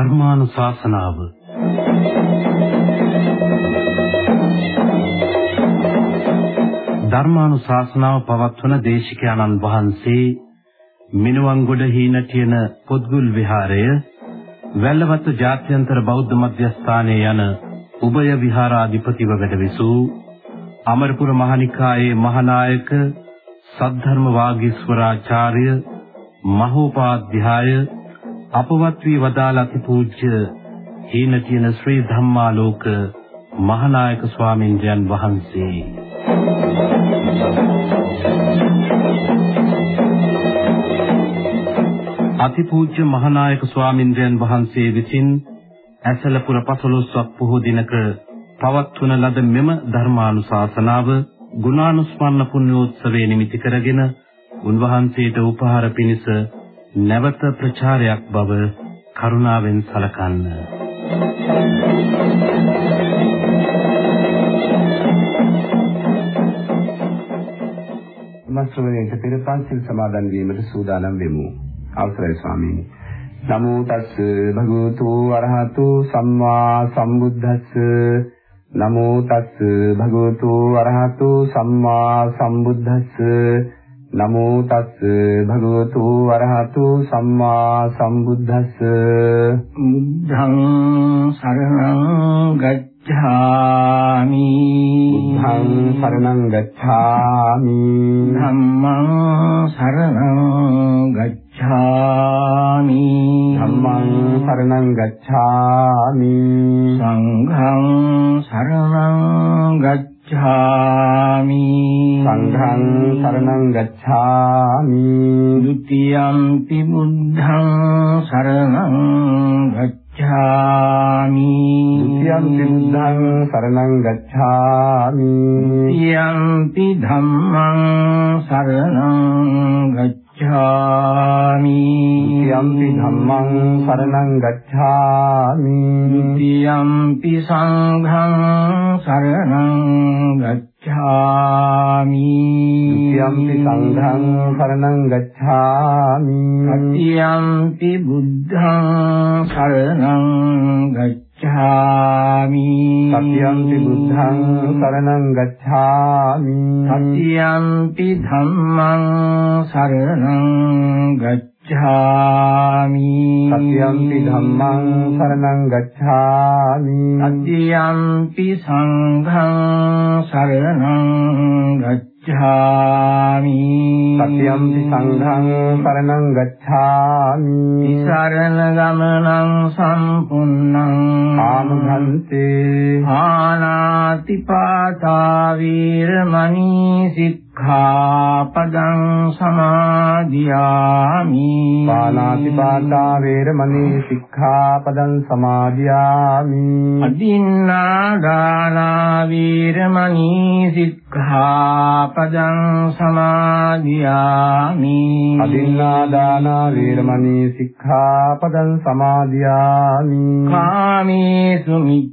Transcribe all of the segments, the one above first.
ධර්මානුශාසනාව. ධර්මානුශාසනාව පවත්වන දේශිකානන් වහන්සේ මිනුවන්ගොඩ හීනටියන පොත්ගුල් විහාරය වැල්ලවත්ත ජාත්‍යන්තර බෞද්ධ මධ්‍යස්ථානයේ යන උභය විහාරාධිපතිව වැඩවිසූ අමරපුර මහනිකායේ මහානායක සද්ධර්ම වාගීස්වරාචාර්ය මහෝපාධ්‍යාය අපවත් වී වදාළ අතිපූජ්‍ය හීනටියන ශ්‍රී ධම්මාලෝක මහානායක ස්වාමින්ද්‍රයන් වහන්සේ. අතිපූජ්‍ය මහානායක ස්වාමින්ද්‍රයන් වහන්සේ විසින් ඇසලපුර පසළොස්වක් පොහෝ දිනක පවත්වන ලද මෙම ධර්මානුශාසනාව ගුණානුස්මරණ පුණ්‍යෝත්සවයේ නිමිති කරගෙන උන්වහන්සේට උපහාර පිණිස නැවත ප්‍රචාරයක් බව කරුණාවෙන් සලකන්න. මස්ත්‍රවේක පෙර පන්සිල් සමාදන් වීමට සූදානම් වෙමු. අවසරයි ස්වාමීනි. නමෝ තස් භගවතු අරහතු සම්මා සම්බුද්දස්ස නමෝ තස් භගවතු අරහතු සම්මා සම්බුද්දස්ස නමෝ තස් භගවතු අරහතු සම්මා සම්බුද්දස්ස. බුද්ධං සරණං ගච්ඡ ගච්ඡාමි. බුද්ධං සරණං ගච්ඡාමි. ධම්මං සරණං गच्छामि सत्यम्पि धम्मं शरणं गच्छामि सत्यम्पि धम्मं शरणं गच्छामि सत्यम्पि सङ्घं शरणं गच्छामि සතියම්පි සංඝං සරණං ගච්ඡාමි। සරණ ගමනං සම්පුන්නං ආමහන්තේ ආනාතිපාතා වීරමණී සිත් සික්ඛාපදං සමාදියාමි පානාති පාතා වේරමණී සික්ඛාපදං සමාදියාමි අදින්නා දානා වීරමණී සික්ඛා සික්ඛාපදං සමාදියාමි අදින්නා දාන වීරමණී සික්ඛාපදං සමාදියාමි කාමේසු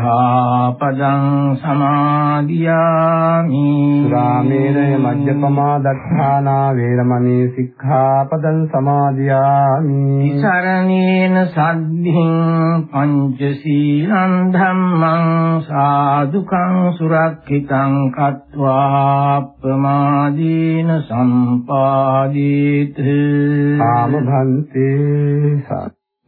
සික්ඛාපදං සමාදියාමි සුරාමේරය මජ්ජපමා දත්තානා වේරමණී සික්ඛාපදං සමාදියාමි සරණේන සද්ධින් පංචශීලං ධම්මං සාදුකං සුරක්ෂිතං කତ୍වා ප්‍රමාදීන සම්පාදීත ආමභන්තේ සත්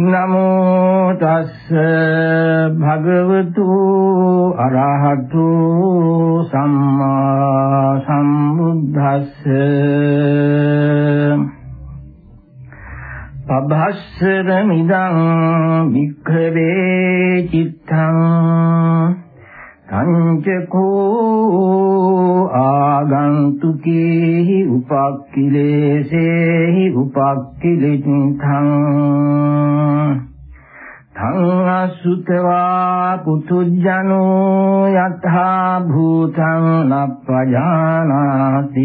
නමෝ තස්ස භගවතු අරහතු සම්මා සම්බුද්දස්ස. පබස්සර මිදං වික්ඛවේ චිත්තං. සංචකෝ ආගන්තුකේහි උපක්ඛිලේසේහි උපක්ඛිලිතං තං අසුතවා පුතුජනෝ යථා භූතං නප්පජානාති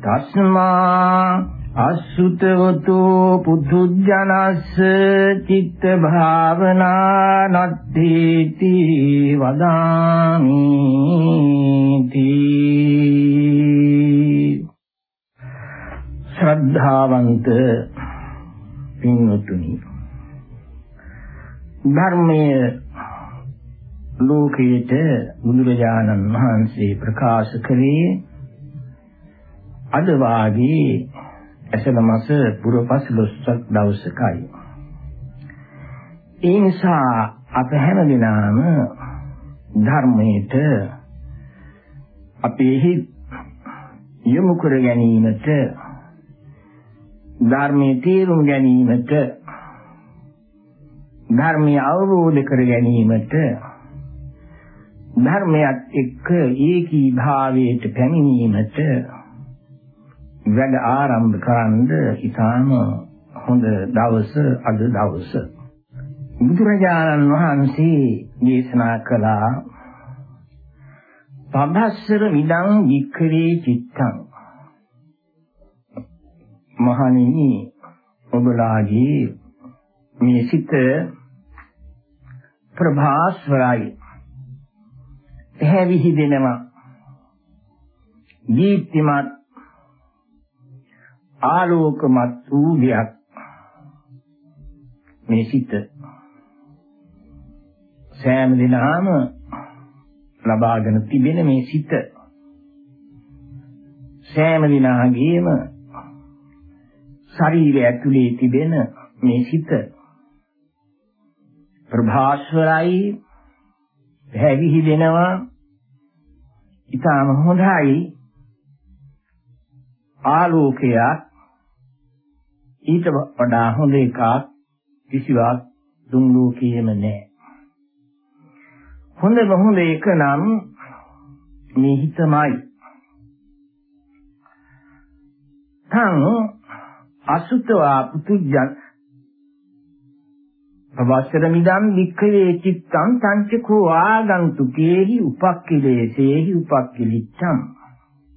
තස්මා අසුතවතු පුදුජනස්ස චිත්ත භාවනා නත්ථීති වදාමි ශ්‍රද්ධාවන්ත පින්වතුනි ධර්මයේ ලෝකයේ බුදුරජාණන් වහන්සේ ප්‍රකාශ කළේ අද වාගේ ඇසළ මාස පුරපස්ලොස්වක දවසකයි. ඒ නිසා අප හැම දිනම ධර්මයට අපේ යොමු කර ගැනීමට ධර්මයේ තේරුම් ගැනීමට ධර්මය අවබෝධ කර ගැනීමට ධර්මයක් එක්ක ඒකී භාවයට පැමිණීමට වැඩ ආරම්භ කරන්න ඉතාම හොඳ දවස අද දවස. බුදුරජාණන් වහන්සේ දේශනා කළා පබස්සර විදං වික්ඛවේ චිත්තං. මහණෙනි ඔබලාගේ මේ සිත ප්‍රභාස්වරයි. පැහැවිහි දෙනවා. දීප්තිමත් ආලෝකමත් වූ දෙයක් මේ සිත සෑම දිනම ලබාගෙන තිබෙන මේ සිත සෑම දිනාගේම ශරීරය ඇතුලේ තිබෙන මේ සිත ප්‍රභාස්වරයි හැවිහි දෙනවා. ඊටම හොඳයි. ආලෝකයක් ඊට වඩා හොඳ එකක් කිසිවක් දුන් ලෝකයේම නැහැ. හොඳම හොඳ එක නම් මේ හිතමයි. තං අසුතවා පුතුජන් අවසර මිදම් වික්ඛවේ චිත්තං සංචකෝ ආගන්තුකේහි උපක්ඛිලේසේහි උපක්ඛිලිච්ඡං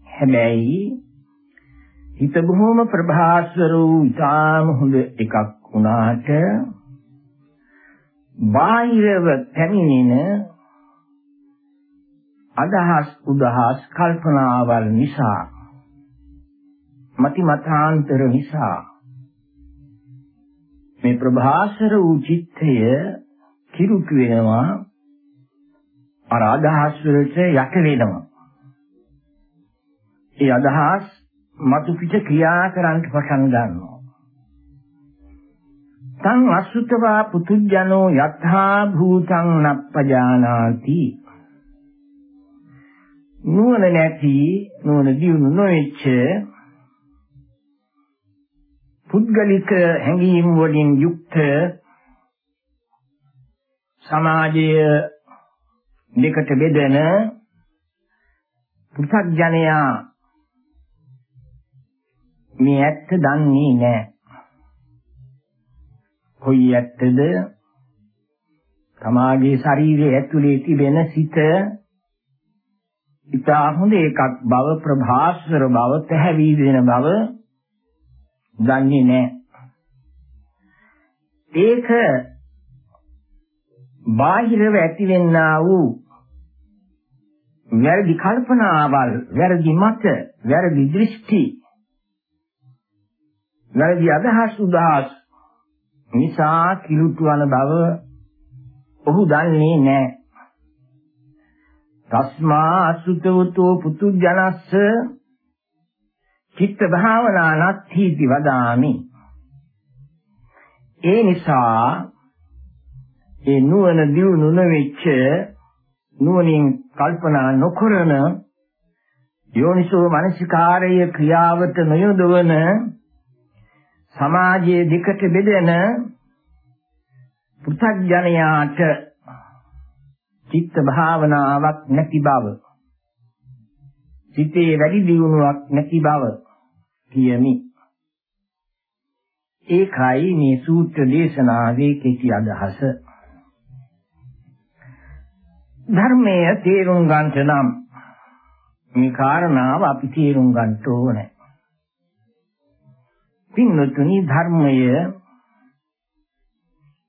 හැබැයි හිත බොහොම ප්‍රභාස්වර වූ ඉතාම හොඳ එකක් වුණාට බාහිරව පැමිණෙන අදහස් උදහස් කල්පනාවල් නිසා මති මතාන්තර නිසා මේ ප්‍රභාස්වර වූ චිත්තය කිරුක් වෙනවා අර අදහස් වලට යට වෙනවා. ඒ අදහස් මතු පිට ක්‍රියා කරන්න පටන් ගන්නවා. තං අසුතවා පුතුජනෝ යත්හා භූතං නප්පජානාති නුවණ නැති නුවණ දියුණු නොවෙච්ච පුද්ගලික හැඟීම් වලින් යුක්ත සමාජය දෙකට බෙදෙන පු탁ජනයා මේ ඇත්ත දන්නේ නැහැ. කොයි ඇත්තද? තමාගේ ශරීරයේ ඇතුලේ තිබෙන සිත ඉතා හොඳ එකක් බව ප්‍රභාස්වර බව පැහැවි වෙන බව දන්නේ නැහැ. ඒක බාහිරව ඇතිවෙනා වූ වැරදි කල්පනාවල්, වැරදි මත, වැරදි දෘෂ්ටි වැරදි අදහස් උදහස් නිසා කිලුට්වන බව ඔහු දන්නේ නැහැ. තස්මා අසුතවතෝ පුතු ජනස්ස චිත්ත භාවනා නත්ථීති වදාමි. ඒ නිසා ඒ නුවණ දියුණු නොවෙච්ච නුවණින් කල්පනා නොකරන යෝනිසෝ මනසිකාරය ක්‍රියාවට නොයොදවන සමාජයේ දෙකට බෙදෙන පු탁ජනයාට චිත්ත භාවනාවක් නැති බව සිතේ වැඩි දියුණුවක් නැති බව කියමි. ඒකයි මේ සූත්‍ර දේශනාවේ කෙටි අදහස. ධර්මයේ තේරුම් ගන්නට නම් මේ කාරණාව අපි තේරුම් ගන්න ඕනේ. පින්වතුනි ධර්මය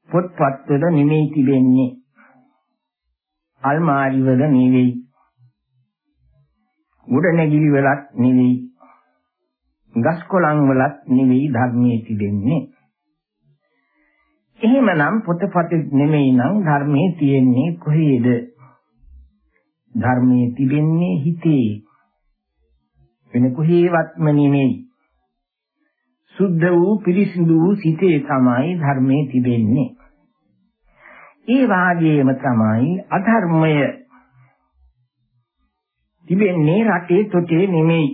පොත්පත්වල නෙමෙයි තිබෙන්නේ. අල්මාරි වල නෙවෙයි. ගොඩනැගිලි වලත් නෙවෙයි. ගස් කොළන් වලත් නෙවෙයි ධර්මයේ තිබෙන්නේ. එහෙමනම් පොතපත නෙමෙයි නම් ධර්මයේ තියෙන්නේ කොහේද? ධර්මයේ තිබෙන්නේ හිතේ. වෙන කොහේවත්ම නෙමෙයි. සුද්ධ වූ පිරිසිදු වූ සිතේ තමයි ධර්මයේ තිබෙන්නේ. ඒ වාගේම තමයි අධර්මය තිබෙන්නේ රටේ තොටේ නෙමෙයි.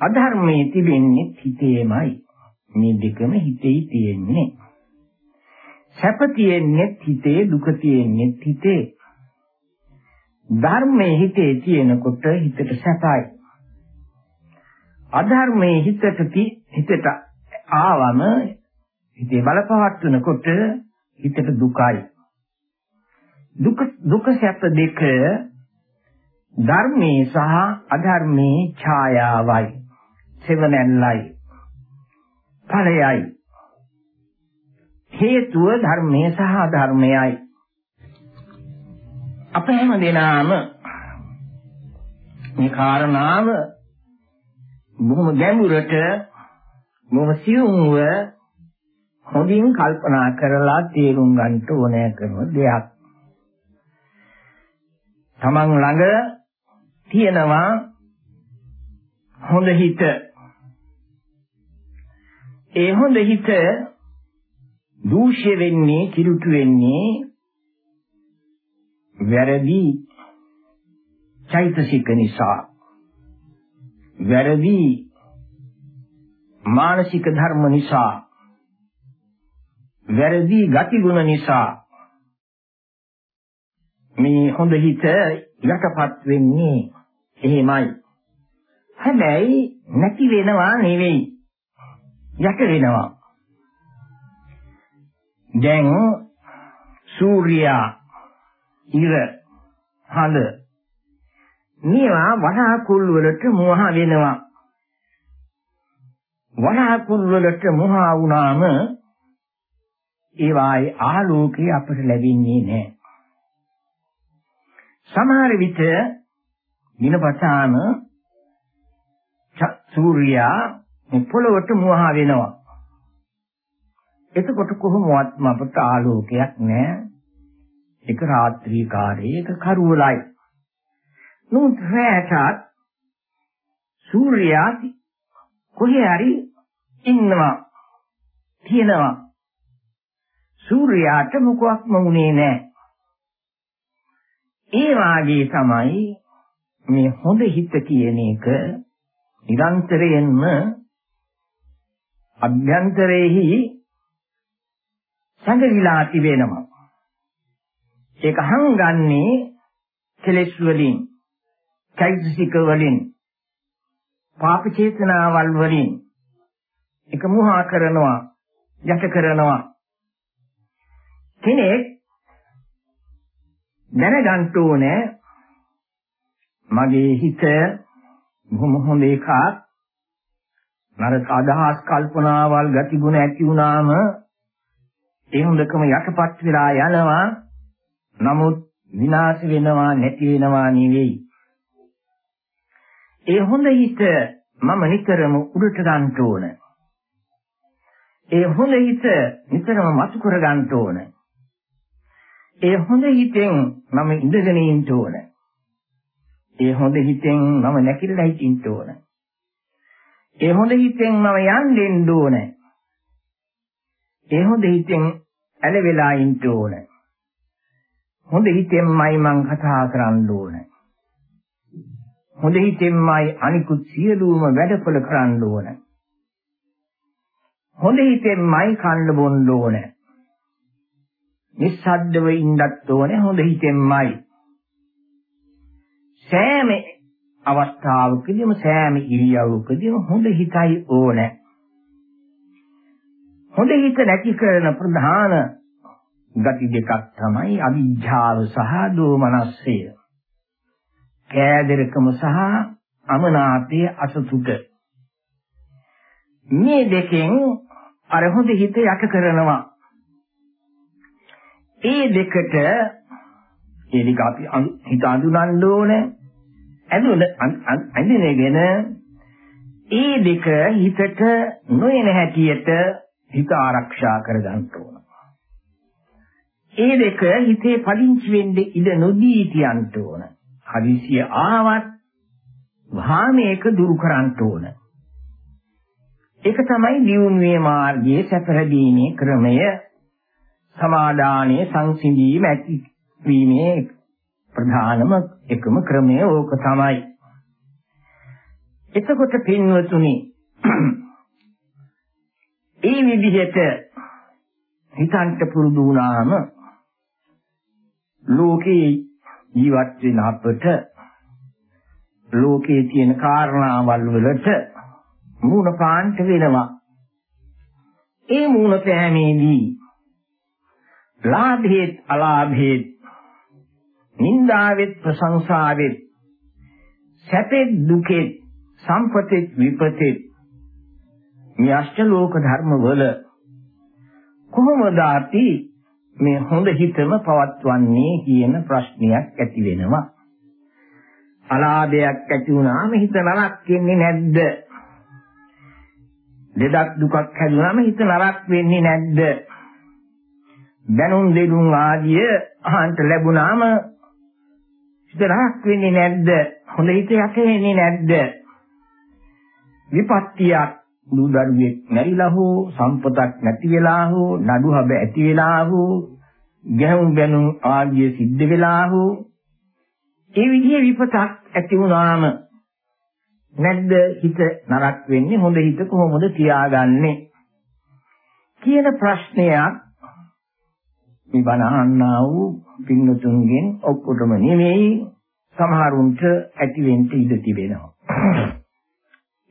අධර්මයේ තිබෙන්නේ හිතේමයි. මේ දෙකම හිතේ තියෙන්නේ. සැප තියෙන්නේ හිතේ දුක තියෙන්නේ හිතේ. ධර්මයේ හිතේ තියෙනකොට හිතට සැපයි. අධර්මයේ හිතට හිතට ආවම හිතේ බලපවත්වනකොට හිතට දුකයි. දුක දුක සැප දෙක ධර්මයේ සහ අධර්මයේ ඡායාවයි. සෙවණැල්ලයි. ඵලයයි. හේතුව ධර්මයේ සහ අධර්මයයි. අප හැම දෙනාම මේ කාරණාව බොහොම ගැඹුරට බොහොම සියුම්ව හොඳින් කල්පනා කරලා තේරුම් ගන්න ඕනෑ කරන දෙයක්. තමන් ළඟ තියෙනවා හොඳ හිත. ඒ හොඳ හිත දූෂ්‍ය වෙන්නේ, කිලුට වෙන්නේ වැරදි චෛතසික නිසා. වැරදි මානසික ධර්ම නිසා වැරදි ගතිගුණ නිසා මේ හොඳ හිත යටපත් වෙන්නේ එහෙමයි. හැබැයි නැති වෙනවා නෙවෙයි. යට වෙනවා. දැන් සූර්යා ඉර හඳ මේවා වනාකුල් වලට මුවහ වෙනවා. වනාකුල් වලට මුවහ වුණාම ඒවායේ ආලෝකය අපට ලැබෙන්නේ නැහැ. සමහර විට දිනපතාම සූර්යයා පොළොවට මුවහ වෙනවා. එතකොට කොහොමවත් අපට ආලෝකයක් නැහැ. ඒක රාත්‍රී කාලයේ ඒක කරුවලයි. නමුත් රැටත් සූර්යයා කොහේ හරි ඉන්නවා. තියෙනවා. සූර්යාට මොකක්ම වුණේ නැහැ. ඒ වාගේ තමයි මේ හොඳ හිත කියන එක නිරන්තරයෙන්ම අභ්‍යන්තරයේහි සංගවිලා තිබෙනවා. ඒක හංගන්නේ කෙලෙස් වලින්, චෛතසික වලින්, පාප චේතනාවල් වලින් ඒක මුහා කරනවා, යට කරනවා. කෙනෙක් දැනගන්න ඕනේ මගේ හිත බොහොම හොඳ එකක්. නරක අදහස් කල්පනාවල් ගතිගුණ ඇති වුණාම ඒ හොඳකම යටපත් වෙලා යනවා. නමුත් විනාශ වෙනවා නැති වෙනවා නෙවෙයි. ඒ හොඳ හිත මම නිතරම උඩට ගන්න ඕන ඒ හොඳ හිත නිතරම මතු කර ගන්න ඕන ඒ හොඳ හිතෙන් මම ඉඳගෙන ඉන්න ඕන. ඒ හොඳ හිතෙන් මම නැකිලා හිටින්න ඕන. ඒ හොඳ හිතෙන් මම යන්න ඕන. ඒ හොඳ හිතෙන් ඇලවිලා ඉන්න ඕන. හොඳ හිතෙන්මයි මං කතා කරන්න ඕන. හොඳ හිතෙන්මයි අනිකුත් සියලුම වැඩපොළ කරන්න ඕන. හොඳ හිතෙන්මයි කන්න බොන්න ඕන. නිස්සද්දව ඉන්නත් ඕනේ හොඳ හිතෙන්මයි. සෑම අවස්ථාවකදීම සෑම ඉරියව්වකදීම හොඳ හිතයි ඕනේ. හොඳ හිත නැති කරන ප්‍රධාන ගති දෙකක් තමයි අවිජ්ජාව සහ දෝමනස්සය. කෑදරකම සහ අමනාපයේ අසතුට. මේ දෙකෙන් අර හොඳ හිත යට කරනවා. ඒ දෙකට ඒක අපි හිත අඳුනන්න ඕනේ. ඇඳුන අඳිනගෙන ඒ දෙක හිතට නොයන හැටියට හිත ආරක්ෂා කරගන්න ඕන. ඒ දෙක හිතේ පදිංචි වෙන්නේ ඉඩ නොදී තියන්න ඕන. හදිසිය ආවත් භාමයක දුරු කරන්න ඕන. ඒක තමයි දියුණුවේ මාර්ගයේ සැපහැදීමේ ක්‍රමය සමාදානයේ සංසිඳීම ඇති වීමේ ප්‍රධානම එකම ක්‍රමය ඕක තමයි. එතකොට පින්වතුනි ඒ විදිහට හිතන්ට පුරුදු වුණාම ලෝකේ ජීවත් වෙන අපට ලෝකේ තියෙන කාරණාවල් වලට මූණ පාන්ට වෙනවා. ඒ මූණ පෑමේදී ලාභේත් අලාභේත් නින්දාවෙත් ප්‍රශංසාවෙත් සැපෙත් දුකෙත් සම්පතෙත් විපතෙත් මේ අෂ්ටලෝක ධර්ම වල කොහොමද අපි මේ හොඳ හිතම පවත්වන්නේ කියන ප්‍රශ්නයක් ඇති වෙනවා. අලාභයක් ඇති වුණාම හිත නරක් වෙන්නේ නැද්ද? ලෙඩක් දුකක් හැදුනම හිත නරක් වෙන්නේ නැද්ද? දැනුම් දෙදුම් ආදිය අහන්ට ලැබුණාම හිත නරක් වෙන්නේ නැද්ද? හොඳ හිත යටෙන්නේ නැද්ද? විපත්තියක් දුදරුවෙක් මැරිලා හෝ සම්පතක් නැති වෙලා හෝ නඩු හබ ඇති වෙලා හෝ ගැහුම් බැනුම් ආදිය සිද්ධ වෙලා හෝ ඒ විදිහේ විපතක් ඇති වුණාම නැද්ද හිත නරක වෙන්නේ? හොඳ හිත කොහොමද තියාගන්නේ? කියන ප්‍රශ්නයක් මේ බණ අහන්නා වූ පින්නතුන්ගෙන් ඔක්කොටම නෙමෙයි සමහරුන්ට ඇති වෙන්න ඉඩ තිබෙනවා.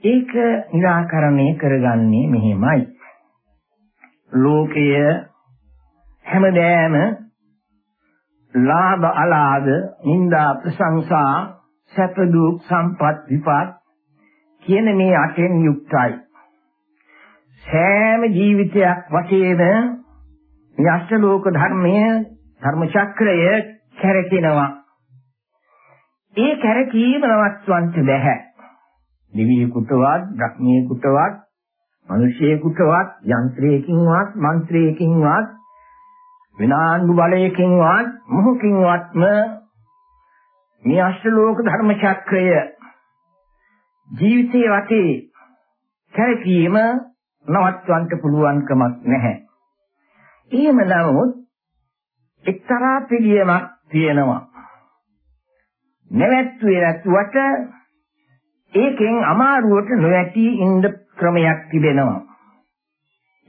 ඒක निराකරණය කරගන්නේ මෙහෙමයි. ලෝකය හැමදෑම ලාභ අලාභ නිന്ദා ප්‍රශංසා සැප දුක් සම්පත් විපාක කියන මේ අටෙන් යුක්තයි. සෑම ජීවිතයක් වශයෙන් යෂ්ට ලෝක ධර්මය ධර්ම චක්‍රය කැරකිනවා. ඒ කැරකීම නවත්වන්න බැහැ. දිවියෙකුටවත්, ධර්මයෙකුටවත්, මිනිසියෙකුටවත්, යන්ත්‍රයකින්වත්, මන්ත්‍රයකින්වත්, විනාඩු බලයකින්වත්, මොහොකින්වත්ම මේ අෂ්ටලෝක ධර්ම චක්‍රය ජීවිතයේ වටේ කැරකීම නවත්වන්න පුළුවන් කමක් නැහැ. එහෙම නමුත් එක්තරා පිළියමක් තියෙනවා. නැවැත්තුවේ නැතුවට ඒකෙන් අමාරුවට නොඇටි ඉන්න ක්‍රමයක් තිබෙනවා.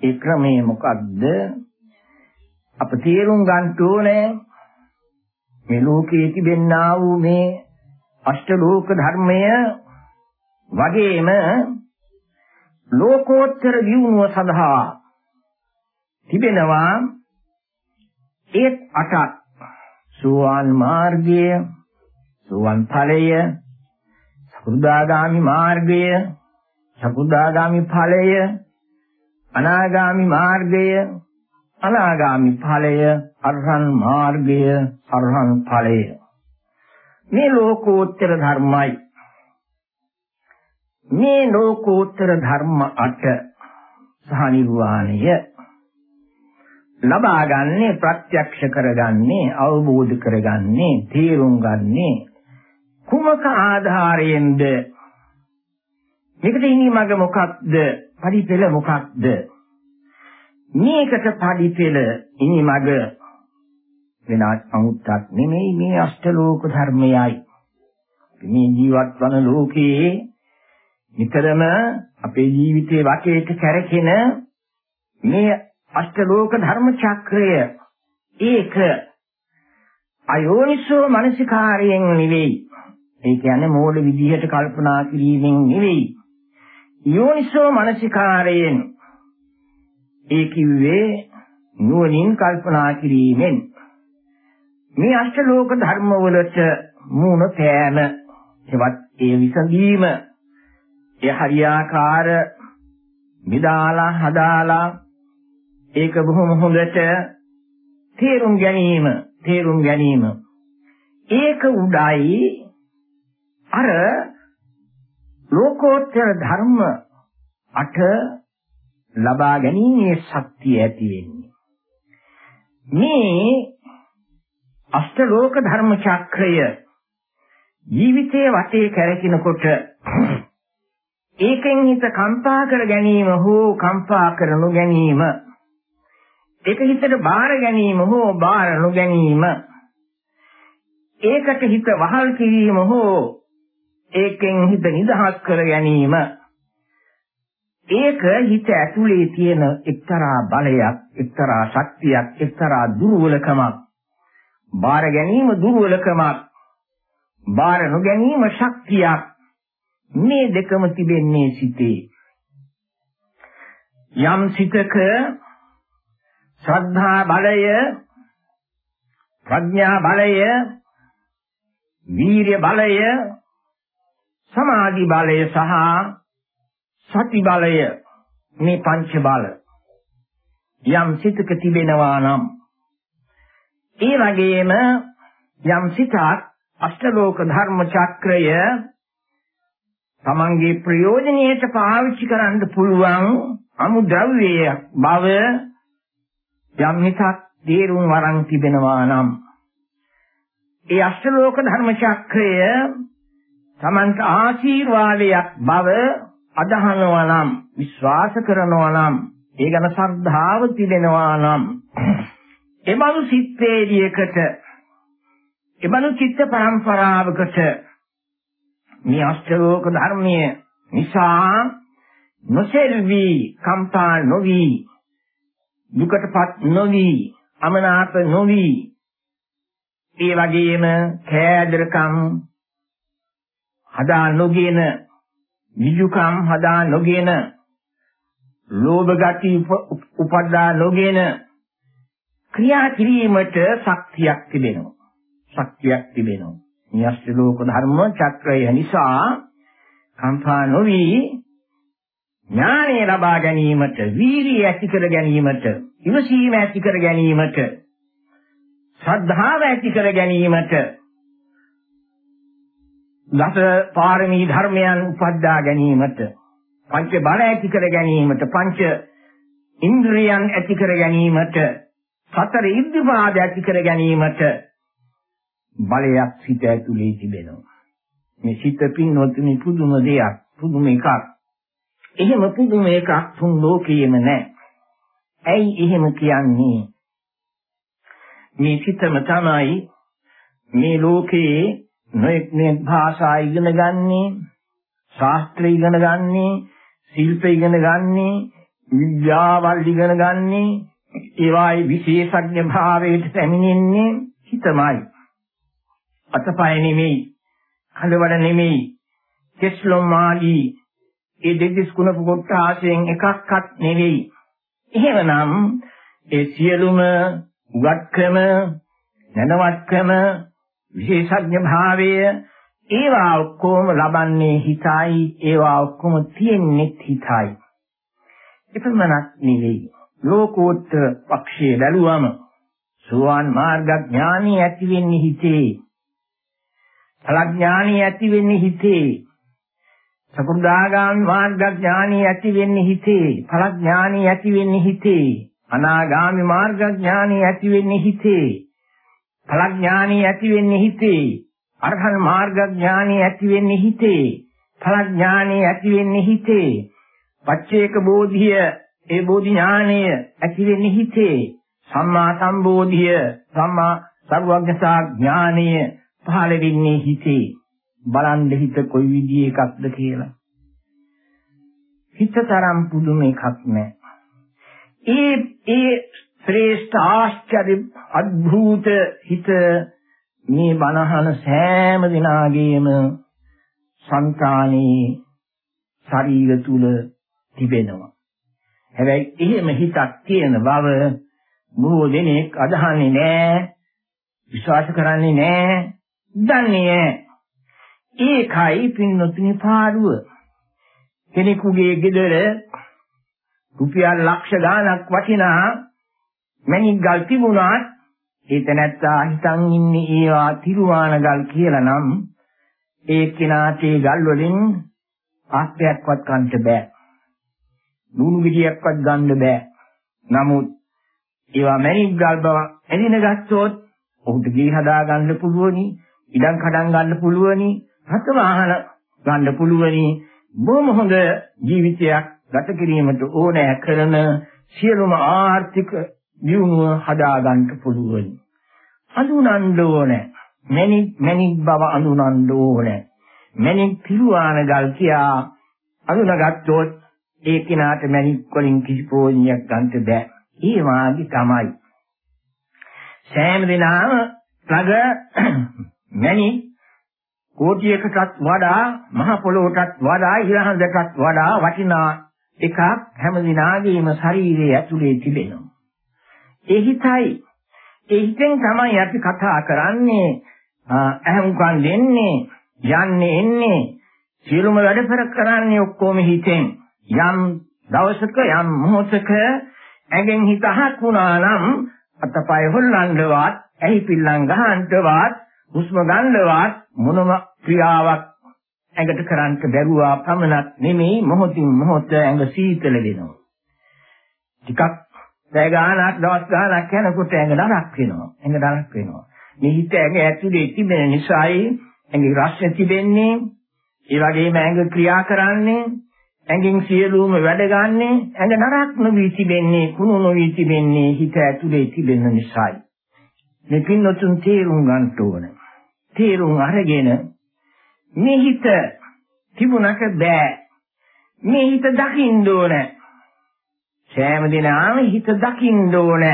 ඒ ක්‍රමය මොකක්ද? අප තේරුම් ගන්න ඕනේ මේ ලෝකයේ තිබෙන්නා වූ මේ අෂ්ටලෝක ධර්මය වගේම ලෝකෝත්තර දියුණුව සඳහා තිබෙනවා ඒත් අටක් සෝවාන් මාර්ගය සෝවාන් ඵලය සකෘදාගාමි මාර්ගය සකෘදාගාමි ඵලය අනාගාමි මාර්ගය අනාගාමි ඵලය අරහන් මාර්ගය අරහන් ඵලය. මේ ලෝකෝත්තර ධර්මයි. මේ ලෝකෝත්තර ධර්ම අට සහ නිර්වාණය ලබාගන්නේ ප්‍රත්‍යක්ෂ කරගන්නේ අවබෝධ කරගන්නේ තේරුම් ගන්නේ කුමක ආධාරයෙන්ද මේකට ඉනි මග මොකක්ද පරිපෙළ මොකක්ද මේකට පඩි පෙළ ඉනිමග වෙනත් අමුත්තක් නෙමෙයි මේ අෂ්ටලෝක ධර්මයයි. මේ ජීවත් වන ලෝකයේ නිතරම අපේ ජීවිතයේ වටේට කැරකෙන මේ අෂ්ටලෝක ධර්ම චක්‍රය ඒක අයෝනිසෝ මනසිකාරයෙන් නෙවෙයි. ඒ කියන්නේ මෝඩ විදිහට කල්පනා කිරීමෙන් නෙවෙයි. යෝනිසෝ මනසිකාරයෙන් ඒ කිව්වේ නුවණින් කල්පනා කිරීමෙන්. මේ අෂ්ටලෝක ධර්ම වලට මූණ පෑම එවත් ඒ විසඳීම. ඒ හරියාකාර මිදාලා හදාලා ඒක බොහොම හොඳට තේරුම් ගැනීම තේරුම් ගැනීම. ඒක උඩයි අර ලෝකෝත්තර ධර්ම අට ලබා ගැනීමේ ශක්තිය ඇති වෙන්නේ. මේ අෂ්ටලෝක ධර්ම චක්‍රය ජීවිතයේ වටේ කැරකිනකොට ඒකෙන් හිත කම්පා කර ගැනීම හෝ කම්පා කර නොගැනීම ඒක හිතට බාර ගැනීම හෝ බාර නොගැනීම ඒකට හිත වහල් කිරීම හෝ ඒකෙන් හිත නිදහස් කර ගැනීම. ඒක හිත ඇතුලේ තියෙන එක්තරා බලයක් එක්තරා ශක්තියක් එක්තරා දුර්වලකමක්. බාර ගැනීම දුර්වලකමක්. බාර නොගැනීම ශක්තියක්. මේ දෙකම තිබෙන්නේ සිතේ. යම් සිතක ශ්‍රද්ධා බලය ප්‍රඥා බලය වීර්ය බලය සමාධි බලය සහ සති බලය මේ පංච බල. යම් සිතක තිබෙනවා නම් ඒ වගේම යම් සිතක් අෂ්ටලෝක ධර්ම චක්‍රය තමන්ගේ ප්‍රයෝජනයට පාවිච්චි කරන්න පුළුවන් අමුද්‍රව්‍යය බව යම් හිතක් තේරුම් වරන් තිබෙනවා නම් ඒ අෂ්ටලෝක ධර්ම චක්‍රය තමන්ට ආශීර්වාදයක් බව අදහනවා නම් විශ්වාස කරනවා නම් ඒ ගැන ශ්‍රද්ධාව තිබෙනවා නම් එබඳු සිත්වේදියකට එබඳු චිත්ත පරම්පරාවකට මේ අෂ්ටලෝක ධර්මයේ නිසා නොසෙල්වි කම්පා නොවි දුකටපත් නොවි අමනාප නොවි. ඒ වගේම කෑදරකම් හදා නොගෙන විජුකම් හදා නොගෙන ලෝභ ගති උපදා නොගෙන ක්‍රියා කිරීමට ශක්තියක් තිබෙනවා. ශක්තියක් තිබෙනවා. නියස්ස ලෝක ධර්ම චක්‍රය නිසා කම්පා නොවි ඥානය ලබා ගැනීමට, වීරිය ඇති කර ගැනීමට, ඉවසීම ඇති කර ගැනීමට, ශ්‍රද්ධාව ඇති කර ගැනීමට, දස පාරමී ධර්මයන් උපද්දා ගැනීමට, පංච බල ඇති කර ගැනීමට, පංච ඉන්ද්‍රියන් ඇති කර ගැනීමට සතර ඉද්ධිපාද ඇති කර ගැනීමට බලයක් සිත ඇතුලේ තිබෙනවා. මේ සිත පින්වත්නි පුදුම දෙයක්, පුදුම එකක්. එහෙම පුදුම එකක් තුන් ලෝකයේම නැහැ. ඇයි එහෙම කියන්නේ? මේ සිතම තමයි මේ ලෝකයේ නොඑක් නෙක් භාෂා ඉගෙන ගන්නේ, ශාස්ත්‍ර ඉගෙන ගන්නේ, ශිල්ප ඉගෙන ගන්නේ, විද්‍යාවල් ඉගෙන ගන්නේ, ඒවායි විශේෂඥ භාවයට පැමිණෙන්නේ හිතමයි. අතපය නෙමෙයි, කලවඩ නෙමෙයි, කෙස්ලොම් ආදී ඒ දෙවිස් කුණප කොටාසෙන් එකක්වත් නෙවෙයි. එහෙමනම් ඒ සියලුම උගත්කම, දැනවත්කම, විශේෂඥ භාවය ඒවා ඔක්කොම ලබන්නේ හිතයි, ඒවා ඔක්කොම තියෙන්නේ හිතයි. එපමණක් නෙවෙයි. ලෝකෝත්තර පක්ෂයේ බැලුවම සෝවාන් මාර්ග ඥානිය ඇති වෙන්නේ හිතේ. ඵලඥානිය ඇති වෙන්නේ හිතේ. සකෘදාගාමි මාර්ග ඥානිය ඇති වෙන්නේ හිතේ. ඵලඥානිය ඇති වෙන්නේ හිතේ. අනාගාමි මාර්ග ඥානිය ඇති වෙන්නේ හිතේ. ඵලඥානිය ඇති වෙන්නේ හිතේ. අරහත් මාර්ග ඥානිය ඇති වෙන්නේ හිතේ. ඵලඥානිය ඇති වෙන්නේ හිතේ. පච්චේක බෝධිය ඒ බෝධි ඥානය ඇති වෙන්නේ හිතේ සම්මා සම්බෝධිය සම්මා සර්වඥතා ඥානය පහළ වෙන්නේ හිතේ බලන්න හිත කොයි විදිහේ එකක්ද කියලා හිතතරම් පුදුම එකක් නෑ ඒ ඒ ශ්‍රේෂ්ඨ ආශ්චර්ය අද්භූත හිත මේ බණහන සෑම දිනාගේම සංකාණී ශරීර තුල තිබෙනවා. හැබැයි එහෙම හිතක් තියෙන බව බොහෝ දෙනෙක් අදහන්නේ නැහැ, විශ්වාස කරන්නේ නැහැ, දන්නේ නැහැ. ඒකයි පින්නොතුනි පාඩුව. කෙනෙකුගේ ගෙදර රුපියල් ලක්ෂ ගාණක් වටිනා මණික් ගල් තිබුණාත් ඒ තැනැත්තා හිතන් ඉන්නේ ඒවා තිරුවාන ගල් කියලා නම් ඒ කෙනාට ඒ ගල් වලින් ආස්තයක්වත් කන්න බෑ ලුණු ගෙඩියක්වත් ගන්න බෑ. නමුත් ඒවා මැණික් ගල් බව එදින ගත්තොත් ඔහුට ගේ හදා ගන්න පුළුවනි, ඉඩම් කඩම් ගන්න පුළුවනි, හත වාහන ගන්න පුළුවනි. බොහොම හොඳ ජීවිතයක් ගත කිරීමට ඕනෑ කරන සියලුම ආර්ථික දියුණුව හදා ගන්න පුළුවනි. අඳුනන්න ඕනේ. මැණික් මැණික් බව අඳුනන්න ඕනේ. මැණික් පිරුවාන ගල් කියා අඳුනගත්තොත් ඒ කෙනාට මැණික් වලින් කිසි ප්‍රයෝජනයක් ගන්න බෑ. ඒ වාගේ තමයි. සෑම දිනම ළඟ මැණික් කෝටියකටත් වඩා මහ පොළොවටත් වඩා ඉරහඳටත් වඩා වටිනා එකක් හැම දිනාගේම ශරීරයේ ඇතුලේ තිබෙනවා. ඒ හිතයි ඒ හිතෙන් තමයි අපි කතා කරන්නේ. අහමුකම් දෙන්නේ යන්නේ එන්නේ. සියලුම වැඩ කරන්නේ ඔක්කොම හිතෙන්. යම් දවසක යම් මොහොතක ඇඟෙන් හිත අහක් වුණා නම් අතපය හොල්ලන්නවත් ඇහි පිල්ලම් ගහන්නවත් හුස්ම ගන්නවත් මොනම ක්‍රියාවක් ඇඟට කරන්න බැරුවා පමණක් නෙමෙයි මොහොතින් මොහොත ඇඟ සීතල වෙනවා. ටිකක් පැය ගානක් දවස් ගානක් යනකොට ඇඟ නරක් වෙනවා ඇඟ නරක් වෙනවා මේ හිත ඇඟ ඇතුලේ තිබෙන නිසායි ඇඟේ රස්නේ තිබෙන්නේ ඒ වගේම ඇඟ ක්‍රියා කරන්නේ ඇඟෙන් සියලුම වැඩ ගන්නෙ ඇඟ නරක් නොවි තිබෙන්නේ කුණු නොවි තිබෙන්නේ හිත ඇතුලේ තිබෙන නිසායි. මේ පින්නතුන් තේරුම් ගන්න ඕන. තේරුම් අරගෙන මේ හිත තිබුණක බෑ. මේ හිත දකින්න ඕන. සෑම දිනම හිත දකින්න ඕන.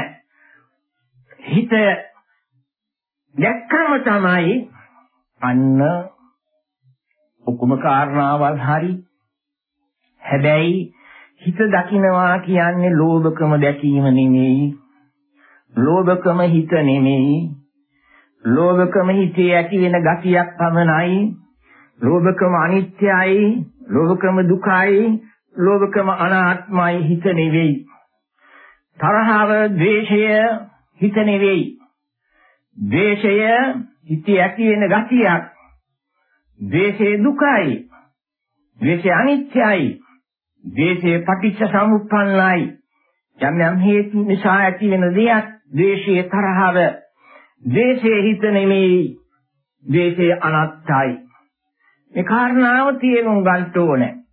හිත දැක්කම තමයි අන්න ඔක්කොම කාරණාවල් හරි හැබැයි හිත දකින්නවා කියන්නේ ලෝභකම දැකීම නෙමෙයි. ලෝභකම හිත නෙමෙයි. ලෝභකම හිතේ ඇති වෙන ගතියක් පමණයි. ලෝභකම අනිත්‍යයි, ලෝභකම දුකයි, ලෝභකම අනාත්මයි හිත නෙවෙයි. තරහව, ද්වේෂය හිත නෙවෙයි. ද්වේෂය හිතේ ඇති වෙන ගතියක්. ද්වේෂය දුකයි. ද්වේෂය අනිත්‍යයි. ද්වේෂය පටිච්ච සමුප්පන්නයි. යම් යම් හේතු නිසා ඇති වෙන දෙයක් ද්වේෂයේ තරහව. ද්වේෂයේ හිත නෙමෙයි. ද්වේෂය අනත්තයි. මේ කාරණාව තේරුම් ගන්න ඕනේ.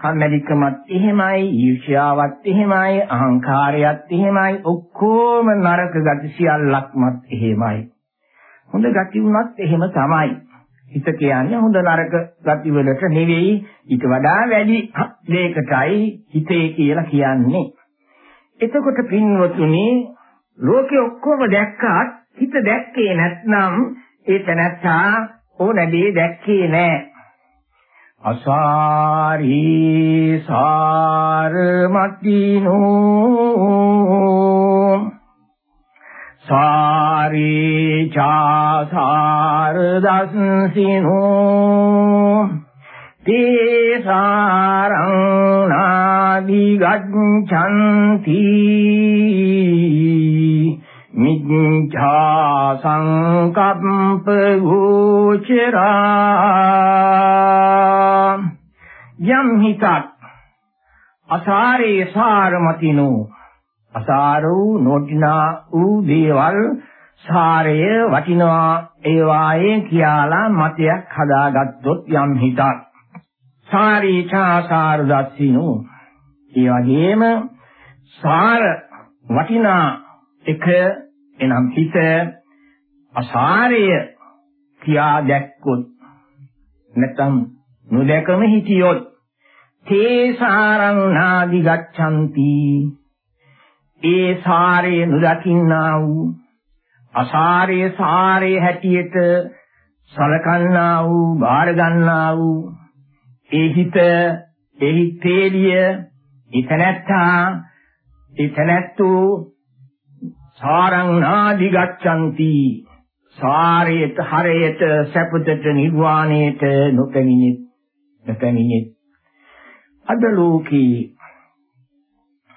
කම්මැලිකමත් එහෙමයි, ඊර්ෂ්‍යාවත් එහෙමයි, අහංකාරයත් එහෙමයි, ඔක්කොම නරක ගති සියල්ලක්මත් එහෙමයි. හොඳ ගති වුණත් එහෙම තමයි. හිත කියන්නේ හොඳ නරක ගති වලට නෙවෙයි ඊට වඩා වැඩි දෙයකටයි හිතේ කියලා කියන්නේ. එතකොට පින්වතුනි ලෝකේ ඔක්කොම දැක්කත් හිත දැක්කේ නැත්නම් ඒ තැනත්තා ඕනදී දැක්කේ නෑ. අසාරී සාර මතිනෝ සාරී චාසාර දස්සිනෝ තේසාරං නාදි ගච්ඡanti මිච්ඡා සංකප්ප ගෝචරා යම් හිතක් අසාරේ සාරමතිනෝ අසාර වූ නොටිනා වූ දේවල් සාරය වටිනවා ඒ වායේ කියලා මතයක් හදාගත්තොත් යම් හිතක් සාරීචා සාරදස්සිනු ඒ වගේම සාර වටිනා එක එනම් හිත අසාරය කියා දැක්කොත් නැත්නම් නොදැකම හිටියොත් තේ සාරං නාදි ගච්ඡanti. ඒ සාරේ නොදකින්නා වූ අසාරේ සාරේ හැටියට සලකන්නා වූ බාර ගන්නා වූ ඒ හිත එහි තේලිය ඉතනත්තා ඉතනත්තු සාරං නාදි ගච්ඡanti සාරයට හරයට සැපතට නිර්වාණයට නොපැමිණි නොපැමිණි අද ලෝකේ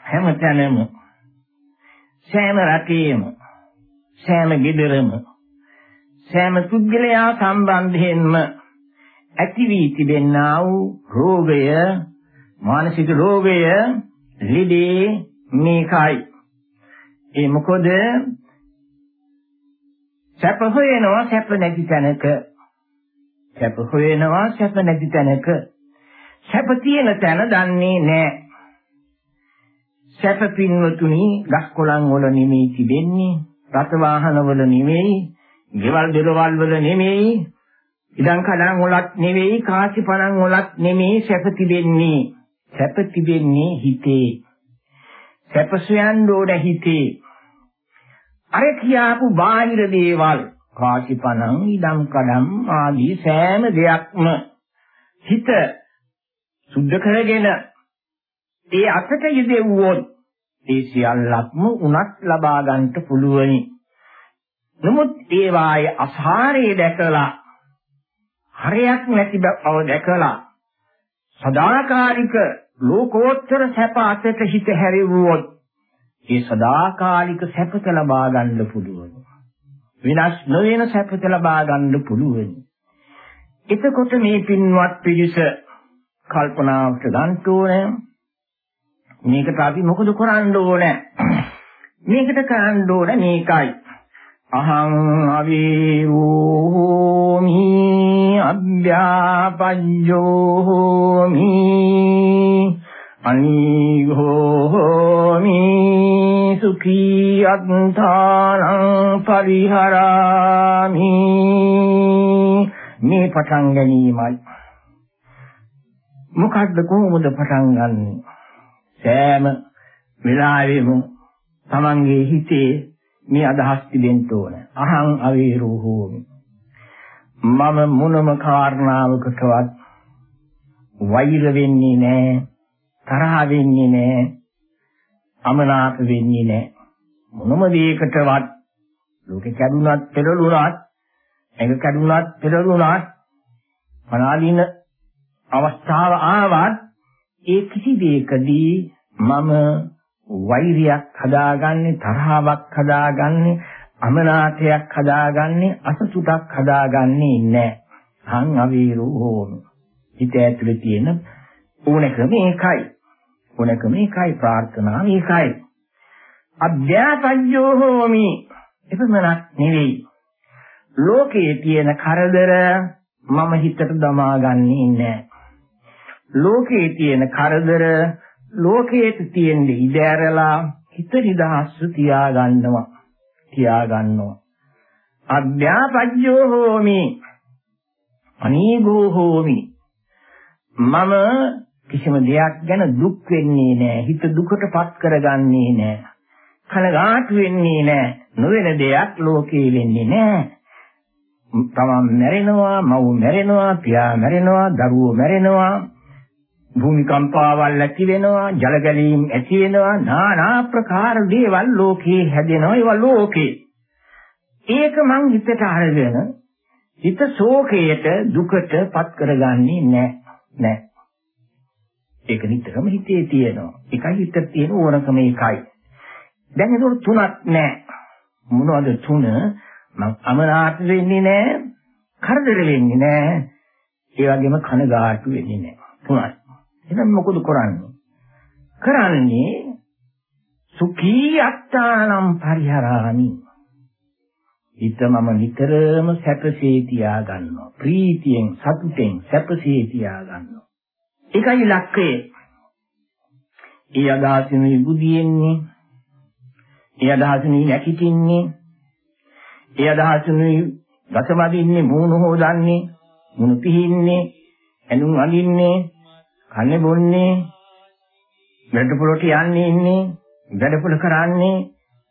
හැමතැනම සෑම රටේම සෑම ගෙදරම සෑම පුද්ගලයා සම්බන්ධයෙන්ම ඇති වී තිබෙනා වූ රෝගය මානසික රෝගය ලිදී මේකයි. ඒ මොකද? සැප හොයනවා සැප නැති තැනක. සැප හොයනවා සැප නැති තැනක. සැප තියෙන තැන දන්නේ නැහැ සැප පින්වතුනි ගස් කොළන් වල නෙමෙයි තිබෙන්නේ. රත වාහන වල නෙමෙයි ගෙවල් දොරවල් වල නෙමෙයි ඉඩම් කඩම් වලත් නෙමෙයි කාසි පණන් වලත් නෙමෙයි සැප තිබෙන්නේ. සැප තිබෙන්නේ හිතේ. සැප සොයන්න ඕන හිතේ. අර කියාපු බාහිර දේවල් කාසි පණන් ඉඩම් කඩම් ආදී සෑම දෙයක්ම හිත සුද්ධ කරගෙන ඒ අතට යෙදෙව්වොත් ඒ සියල්ලක්ම උනත් ලබා ගන්නට පුළුවනි. නමුත් ඒ වායේ අසාරය දැකලා හරයක් නැති බව දැකලා සදාකාලික ලෝකෝත්තර සැප අතට හිත හැරෙවුවොත් ඒ සදාකාලික සැපත ලබා ගන්න පුළුවන්. විනාශ නොවන සැපත ලබා ගන්න පුළුවන්. එතකොට මේ පින්වත් පිරිස කල්පනාවට ගන්න ඕනේ මේකට අපි මොකද කරන්න ඕනේ? මේකට කරන්න ඕනේ මේකයි. අහං අවීරෝමි අභ්‍යාපජ්ජෝමි අනිඝෝමි සුඛී අත්තානං පරිහරාමි මේ පටන් ගැනීමයි මොකද්ද කොහොමද පටන් ගන්නේ සෑම වෙලාවෙම තමන්ගේ හිතේ මේ අදහස් තිබෙන්න ඕන. අහං අවේරෝ හෝමි. මම මොනම කාරණාවකටවත් වෛර වෙන්නේ නැහැ. තරහ වෙන්නේ නැහැ. අමනාප වෙන්නේ නැහැ. මොනම දෙයකටවත් ලෝකේ කැඩුනත් පෙරළුණත් ඒක කැඩුනත් පෙරළුණත් අනාදීන අවස්ථාව ආවත් ඒ කිසි දෙයකදී මම වෛරයක් හදාගන්නේ තරහාවක් හදාගන්නේ අමනාපයක් හදාගන්නේ අසතුටක් හදාගන්නේ නැහැ. සං අවීරෝ හෝමි. හිත ඇතුලේ තියෙන ඕනකම ඒකයි. ඕනකම ඒකයි ප්‍රාර්ථනාව ඒකයි. අධ්‍යාපජ්ජෝ හෝමි. එපමණක් නෙවෙයි. ලෝකයේ තියෙන කරදර මම හිතට දමාගන්නේ නැහැ. ලෝකයේ තියෙන කරදර ලෝකයේ තියෙන ඉඩ ඇරලා හිත නිදහස් තියා ගන්නවා තියා ගන්නවා අධ්‍යාපජ්ජෝ හෝමි අනීගෝ හෝමි මම කිසිම දෙයක් ගැන දුක් වෙන්නේ නැහැ. හිත දුකටපත් කරගන්නේ නැහැ. කනගාටු වෙන්නේ නැහැ. නොවන දෙයක් ලෝකේ වෙන්නේ නැහැ. තමන් මැරෙනවා මව් මැරෙනවා පියා මැරෙනවා දරුවෝ මැරෙනවා. භූමිකම්පාවල් ඇති වෙනවා ජල ගැලීම් ඇති වෙනවා. নানা ප්‍රකාර දේවල් ලෝකේ හැදෙනවා. ඒවා ලෝකේ. ඒක මං හිතට අරගෙන හිත ශෝකයට දුකට පත් කරගන්නේ නැහැ නෑ. ඒක නිතරම හිතේ තියෙනවා ඒකයි හිතේ තියෙන ඕනකම ඒකයි දැන් ඒක තුනක් නෑ මොනවද තුන මං අමනාප වෙන්නේ නෑ කරදර වෙන්නේ නෑ ඒ වගේම කනගාටු වෙන්නේ නෑ තුනයි එහෙනම් මොකද කරන්නේ? කරන්නේ සුඛී අත්තානම් පරිහරාමි. ඊතමම නිතරම සැපසේ තියා ගන්නවා. ප්‍රීතියෙන් සතුටෙන් සැපසේ තියා ගන්නවා. ඒකයි ලක්ෂය. ඒ අදහසිනුයි බුදියෙන්නේ. ඒ අදහසිනුයි නැකිටින්නේ. ඒ අදහසිනුයි ගතමදින්නේ මූණ හොදන්නේ, මුණු පිහින්නේ, ඇඳුම් අඳින්නේ, කන්නේ බොන්නේ, වැඩ පොළොට යන්නේ ඉන්නේ, වැඩ පොළ කරන්නේ,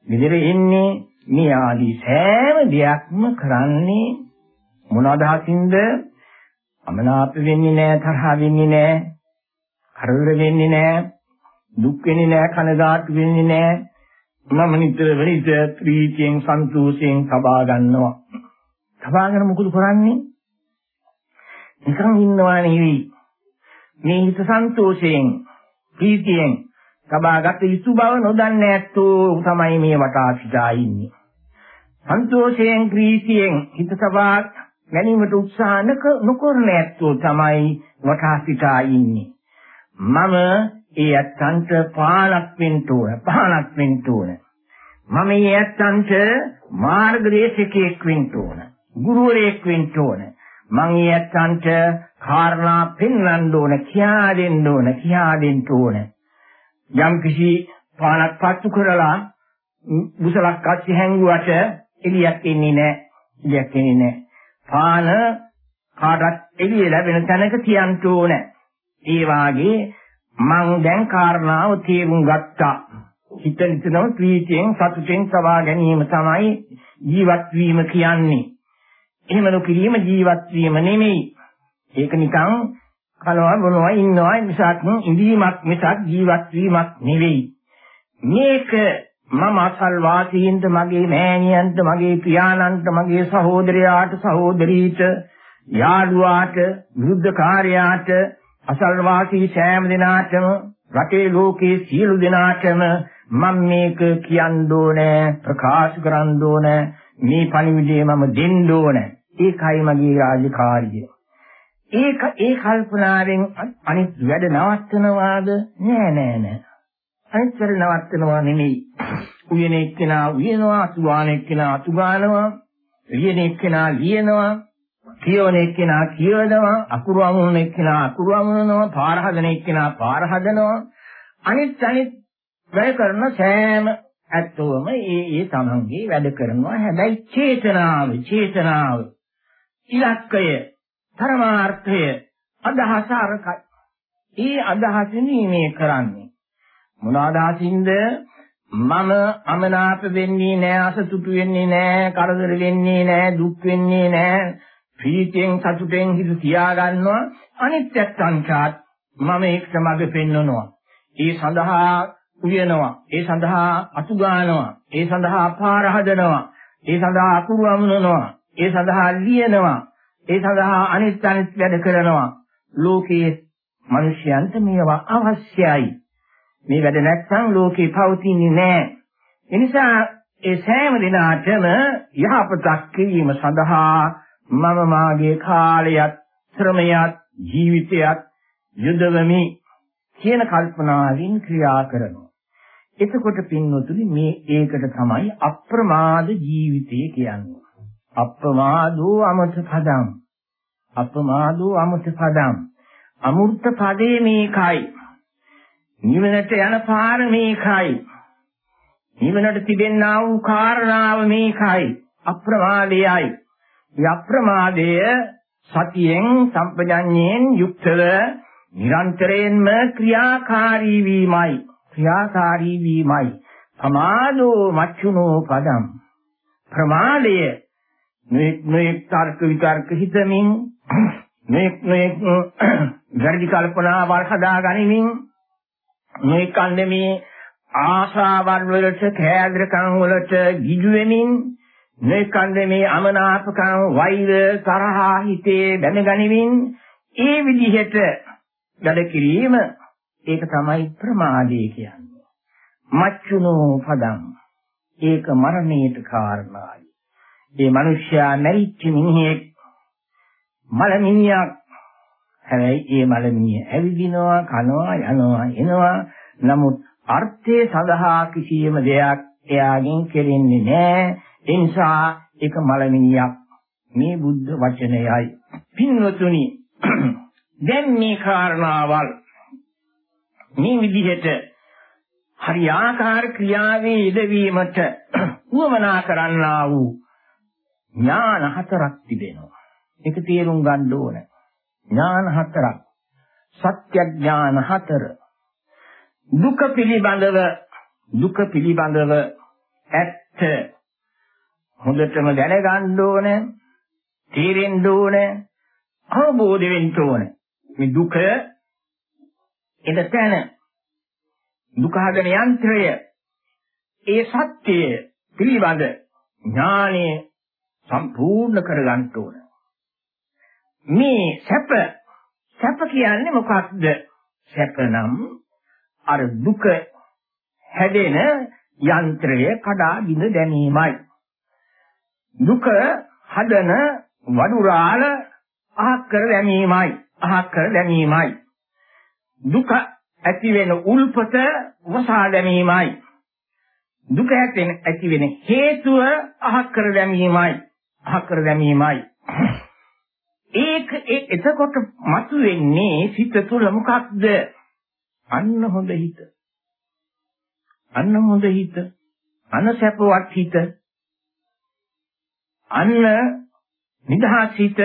විදිර ඉන්නේ මේ ආදී සෑම දෙයක්ම කරන්නේ මොන අදහසින්ද? අමනාප වෙන්නේ නැහැ, තරහ වෙන්නේ නැහැ, කරදර වෙන්නේ නැහැ, දුක් වෙන්නේ නැහැ, කනගාටු වෙන්නේ නැහැ. මම නිතර වෙලිට ප්‍රීතියෙන් සන්තෝෂයෙන් සබා ගන්නවා. සබාගෙන මොකද කරන්නේ? නිකන් ඉන්නවා නෙවෙයි. මේ හිත සන්තෝෂයෙන් ප්‍රීතියෙන් සබාගත යුතු බව නොදන්නේ ඇත්තෝ තමයි මේ වටා සිටා ඉන්නේ. සන්තෝෂයෙන් ප්‍රීතියෙන් හිත සබා ගැනීමට උත්සාහ නොකරන ඇත්තෝ තමයි වටා සිටා ඉන්නේ. මම ඒ ඇත්තන්ට පාලක් වෙන්න ඕන, පහලක් වෙන්න ඕන. මම ඒ ඇත්තන්ට මාර්ගදේශකයෙක් වෙන්න ඕන, ගුරුවරයෙක් වෙන්න ඕන. මම ඒ ඇත්තන්ට කාරණා පෙන්වන්න ඕන, කියා දෙන්න ඕන, කියා දෙන්න ඕන. යම් කිසි පාලක් පත්තු කරලා බුසලක් අස්සි හැංගුවට එළියක් එන්නේ නැහැ. එළියක් එන්නේ නැහැ. පාන කාටත් එළිය ලැබෙන තැනක තියන්න ඕන. ඒ වාගේ මං දැන් කාරණාව තේරුම් ගත්තා. හිත නිතරම ප්‍රීතියෙන් සතුටෙන් සබා ගැනීම තමයි ජීවත් වීම කියන්නේ. එහෙම නොකිරීම ජීවත් වීම නෙමෙයි. ඒක නිකන් කනවා බොනවා ඉන්නවා මිසක් ඉඳීමක් මිසක් ජීවත් වීමක් නෙවෙයි. මේක මම අසල් වාසීන්ට මගේ මෑණියන්ට මගේ පියාණන්ට මගේ සහෝදරයාට සහෝදරීට යාළුවාට විරුද්ධ කාර්යයාට අසල් වාසී සෑම දිනාටම රටේ ලෝකේ සියලු දෙනාටම මම මේක කියන්න ඕනේ ප්‍රකාශ කරන්න ඕනේ මේ පණිවිඩය මම දෙන්න ඕනේ. ඒකයි මගේ රාජකාරිය. ඒක ඒ කල්පනාවෙන් අනිත් වැඩ නවත්තනවාද? නෑ නෑ නෑ. අනිත්‍යර නවත්තනවා නෙමෙයි. උයන එක්කෙනා උයනවා, අතුගාන එක්කෙනා අතුගානවා, ලියන එක්කෙනා ලියනවා, කියවන එක්කෙනා කියවනවා, අකුරු අමුණන එක්කෙනා අකුරු අමුණනවා, පාර හදන එක්කෙනා පාර හදනවා. අනිත් අනිත් වැඩ කරන සෑම ඇත්තෝම ඒ ඒ තමන්ගේ වැඩ කරනවා. හැබැයි චේතනාව, චේතනාව ඉලක්කය, පරමාර්ථය අදහස අරකයි. ඒ අදහසින් මේ කරන්නේ මොන අදහසින්ද මම අමනාප වෙන්නේ නැහැ අසතුටු වෙන්නේ නැහැ කරදර වෙන්නේ නැහැ දුක් වෙන්නේ නැහැ ප්‍රීතියෙන් සතුටෙන් හිත තියා ගන්නවා අනිත්‍යත් සංඛාත් මම ඒකට මඟ පෙන්වනවා. ඒ සඳහා උයනවා. ඒ සඳහා අතු ගන්නවා. ඒ සඳහා පාර හදනවා. ඒ සඳහා අකුරු අමුණනවා. ඒ සඳහා ලියනවා. ඒ සඳහා අනිත් අනිත් වැඩ කරනවා. ලෝකයේ මිනිසයන්ට මේවා අවශ්‍යයි. මේ වැඩ නැත්නම් ලෝකේ පවතින්නේ නැහැ. එනිසා ඒ සෑම දිනාටම යහපතක් කිරීම සඳහා මම මාගේ කාලයත් ශ්‍රමයත් ජීවිතයත් යොදවමි කියන කල්පනාවෙන් ක්‍රියා කරනවා. එතකොට පින්වතුනි මේ ඒකට තමයි අප්‍රමාද ජීවිතය කියන්නේ. අප්‍රමාදෝ අමත පදම්. අප්‍රමාදෝ අමත පදම්. අමෘත පදේ මේකයි. නිවනට යන පාර මේකයි. නිවනට තිබෙන්නා වූ කාරණාව මේකයි. අප්‍රමාදයයි. මේ අප්‍රමාදය සතියෙන් සම්පජඤ්ඤයෙන් යුක්තව නිරන්තරයෙන්ම ක්‍රියාකාරී වීමයි. ක්‍රියාකාරී වීමයි. ප්‍රමාදෝ මච්චුනෝ පදම්. ප්‍රමාදය මේ මේ තර්ක විතර්ක හිතමින් මේ මේ වැඩි කල්පනාවල් හදා ගනිමින් මේ කන්නේ මේ ආශාවන් වලට කෑදරකම් වලට ගිජු වෙමින් මේ කන්නේ මේ අමනාපකම් වෛර තරහා හිතේ දැනගනිමින් ඒ විදිහට වැඩ කිරීම ඒක තමයි ප්‍රමාදය කියන්නේ. මච්චුනෝ පදං ඒක මරණයට කාරණායි. ඒ මිනිස්යා මැරිච්ච මිනිහෙක් මලමිනියක් හැබැයි ඒ මලමිනිය ඇවිදිනවා, කනවා, යනවා, එනවා. නමුත් අර්ථයේ සඳහා කිසියම් දෙයක් එයාගෙන් කෙරෙන්නේ නැහැ. ඒ නිසා ඒක මලමිනියක්. මේ බුද්ධ වචනයයි. පින්වතුනි දැන් මේ කාරණාවල් මේ විදිහට හරියාකාර ක්‍රියාවේ යෙදවීමට උවමනා කරන්නා වූ ඥාන හතරක් තිබෙනවා. ඒක තේරුම් ගන්න ඕන. ඥාන හතරක්. සත්‍ය ඥාන හතර. දුක පිළිබඳව දුක පිළිබඳව ඇත්ත හොඳටම දැනගන්න ඕන, තේරෙන්න ඕන, අවබෝධ වෙන්න ඕන. මේ දුක එන තැන දුක හදන යන්ත්‍රය ඒ සත්‍යය පිළිබඳ ඥානය සම්පූර්ණ කරගන්න ඕන. මේ සැප සැප කියන්නේ මොකක්ද? සැප නම් අර දුක හැදෙන යන්ත්‍රය කඩා බිඳ දැමීමයි. දුක හදන වඩුරාල අහක් කර දැමීමයි. අහක් කර දැමීමයි. දුක ඇති වෙන උල්පත වසා දැමීමයි. දුක ඇතිවෙන ඇති වෙන හේතුව අහක් කර දැමීමයි. අහක් කර දැමීමයි. ඒක එතකොට මතුවෙන්නේ සිත තුළ මොකක්ද? අන්න හොඳ හිත. අන්න හොඳ හිත. අන්න සැපවත් හිත. අන්න නිදහස් හිත.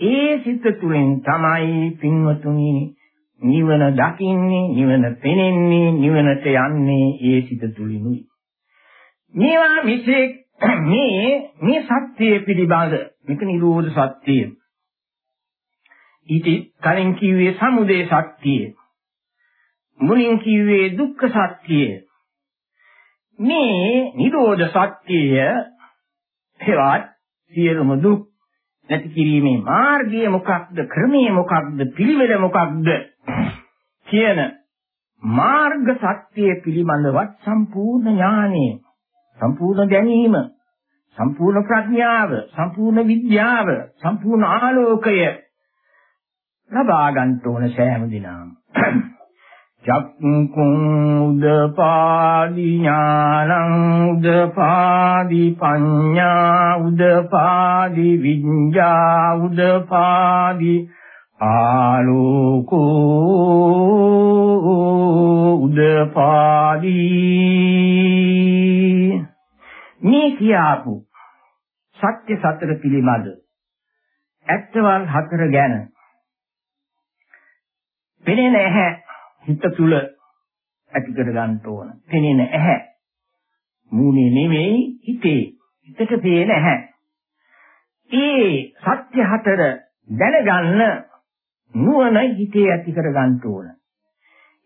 ඒ සිත තුළින් තමයි පින්වතුනි නිවන දකින්නේ නිවන පෙනෙන්නේ නිවනට යන්නේ ඒ සිත තුලිනුයි මේවා මිසෙක් මේ මේ සත්‍යය පිළිබඳ මේක නිරෝධ සත්‍යය. ඊට කලින් කිව්වේ සමුදය සත්‍යය. මුලින් කිව්වේ දුක්ඛ සත්‍යය. මේ නිරෝධ සත්‍යය හේවත් සියලුම දුක් නැති කිරීමේ මාර්ගය මොකක්ද ක්‍රමය මොකක්ද පිළිවෙල මොකක්ද කියන මාර්ග සත්‍යය පිළිබඳවත් සම්පූර්ණ ඥානය සම්පූර්ණ දැනීම සම්පූර්ණ ප්‍රඥාව සම්පූර්ණ විද්‍යාව සම්පූර්ණ ආලෝකය ලබා ගන්න ඕන සෑම දිනම. චක්කුං උදපාදි ඥානං උදපාදි පඤ්ඤා උදපාදි විඤ්ඤා උදපාදි ආලෝකෝ උදපාදී මේ කියාපු සත්‍ය සතර පිළිබඳ ඇත්තවල් හතර ගැන පෙනෙන ඇහැ හිත තුල ඇති කර ගන්න ඕන. පෙනෙන ඇහැ මූණේ නෙමෙයි හිතේ. හිතට පේන ඇහැ. ඒ සත්‍ය හතර දැනගන්න නුවණ හිතේ ඇති කර ගන්න ඕන.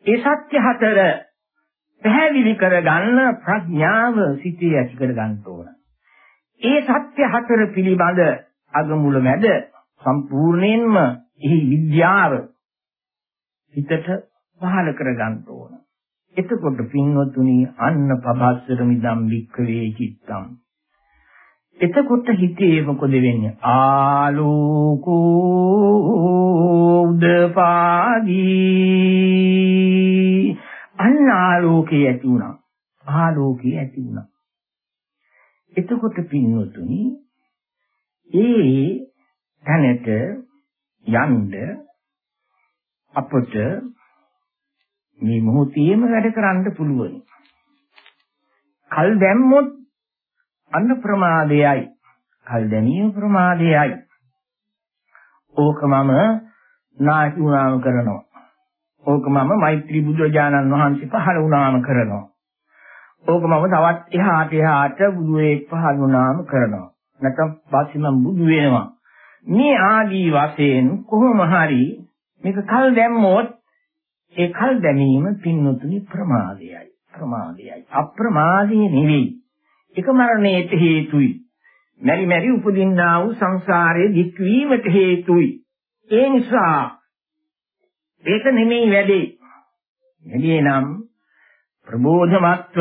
ඒ සත්‍ය හතර පැහැදිලි කර ගන්න ප්‍රඥාව සිතේ ඇති කර ගන්න ඕන. ඒ සත්‍ය හතර පිළිබඳ අගමුල මැද සම්පූර්ණයෙන්ම එහි විද්‍යාව හිතට පහළ කර ගන්න ඕන. එතකොට පින්වතුනි අන්න පබස්සර මිදම් වික්ඛවේ චිත්තම් එතකොට හිතේ මොකද වෙන්නේ? ආලෝකෝ උදපාදී අන්න ආලෝකේ ඇති වුණා. ආලෝකේ ඇති වුණා. එතකොට පින්වතුනි ඒ තැනට යන්න අපට මේ මොහොතේම වැඩ කරන්න පුළුවන්. කල් දැම්මොත් අන්න ප්‍රමාදයයි. කල් දැනීම ප්‍රමාදයයි. ඕක මම නාටි වුණාම කරනවා. ඕක මම මෛත්‍රී බුදුරජාණන් වහන්සේ පහළ වුණාම කරනවා. ඕක මම තවත් එහාට එහාට බුදුරෙක් පහළ වුණාම කරනවා. නැත්නම් පස්සේ මම බුදු වෙනවා. මේ ආදී වශයෙන් කොහොම හරි මේක කල් දැම්මොත් ඒ කල් දැමීම පින්නතුනි ප්‍රමාදයයි. ප්‍රමාදයයි. අප්‍රමාදී නෙවෙයි. එක මරණයට හේතුයි. මෙරි මෙරි උපදින්නා වූ සංසාරයේ දික්වීමට හේතුයි. ඒ නිසා ඒක නෙමෙයි වැඩේ. වැඩේ නම් ප්‍රබෝධමත්ව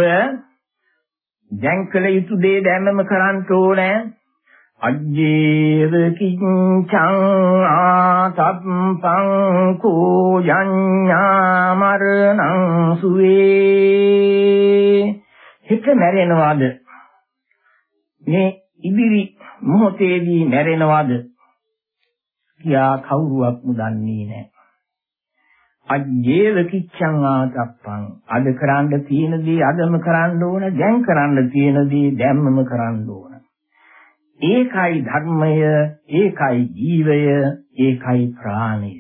දැන් කළ යුතු දේ දැම්මම කරන්න ඕනේ. අජ්ජේව කිංචං ආතප්පං කෝ යඤ්ඤා මරණං සුවේ හිත මැරෙනවද මේ ඉදිරි මොහොතේදී මැරෙනවද කියා කවුරුවක්ම දන්නේ නැහැ. අජ්ජේව කිච්ඡං ආතප්පං. අද කරන්න තියෙන දේ අදම කරන්න ඕන දැන් කරන්න තියෙන දේ දැන්මම කරන්න ඕන. ඒකයි ධර්මය ඒකයි ජීවය ඒකයි ප්‍රාණය.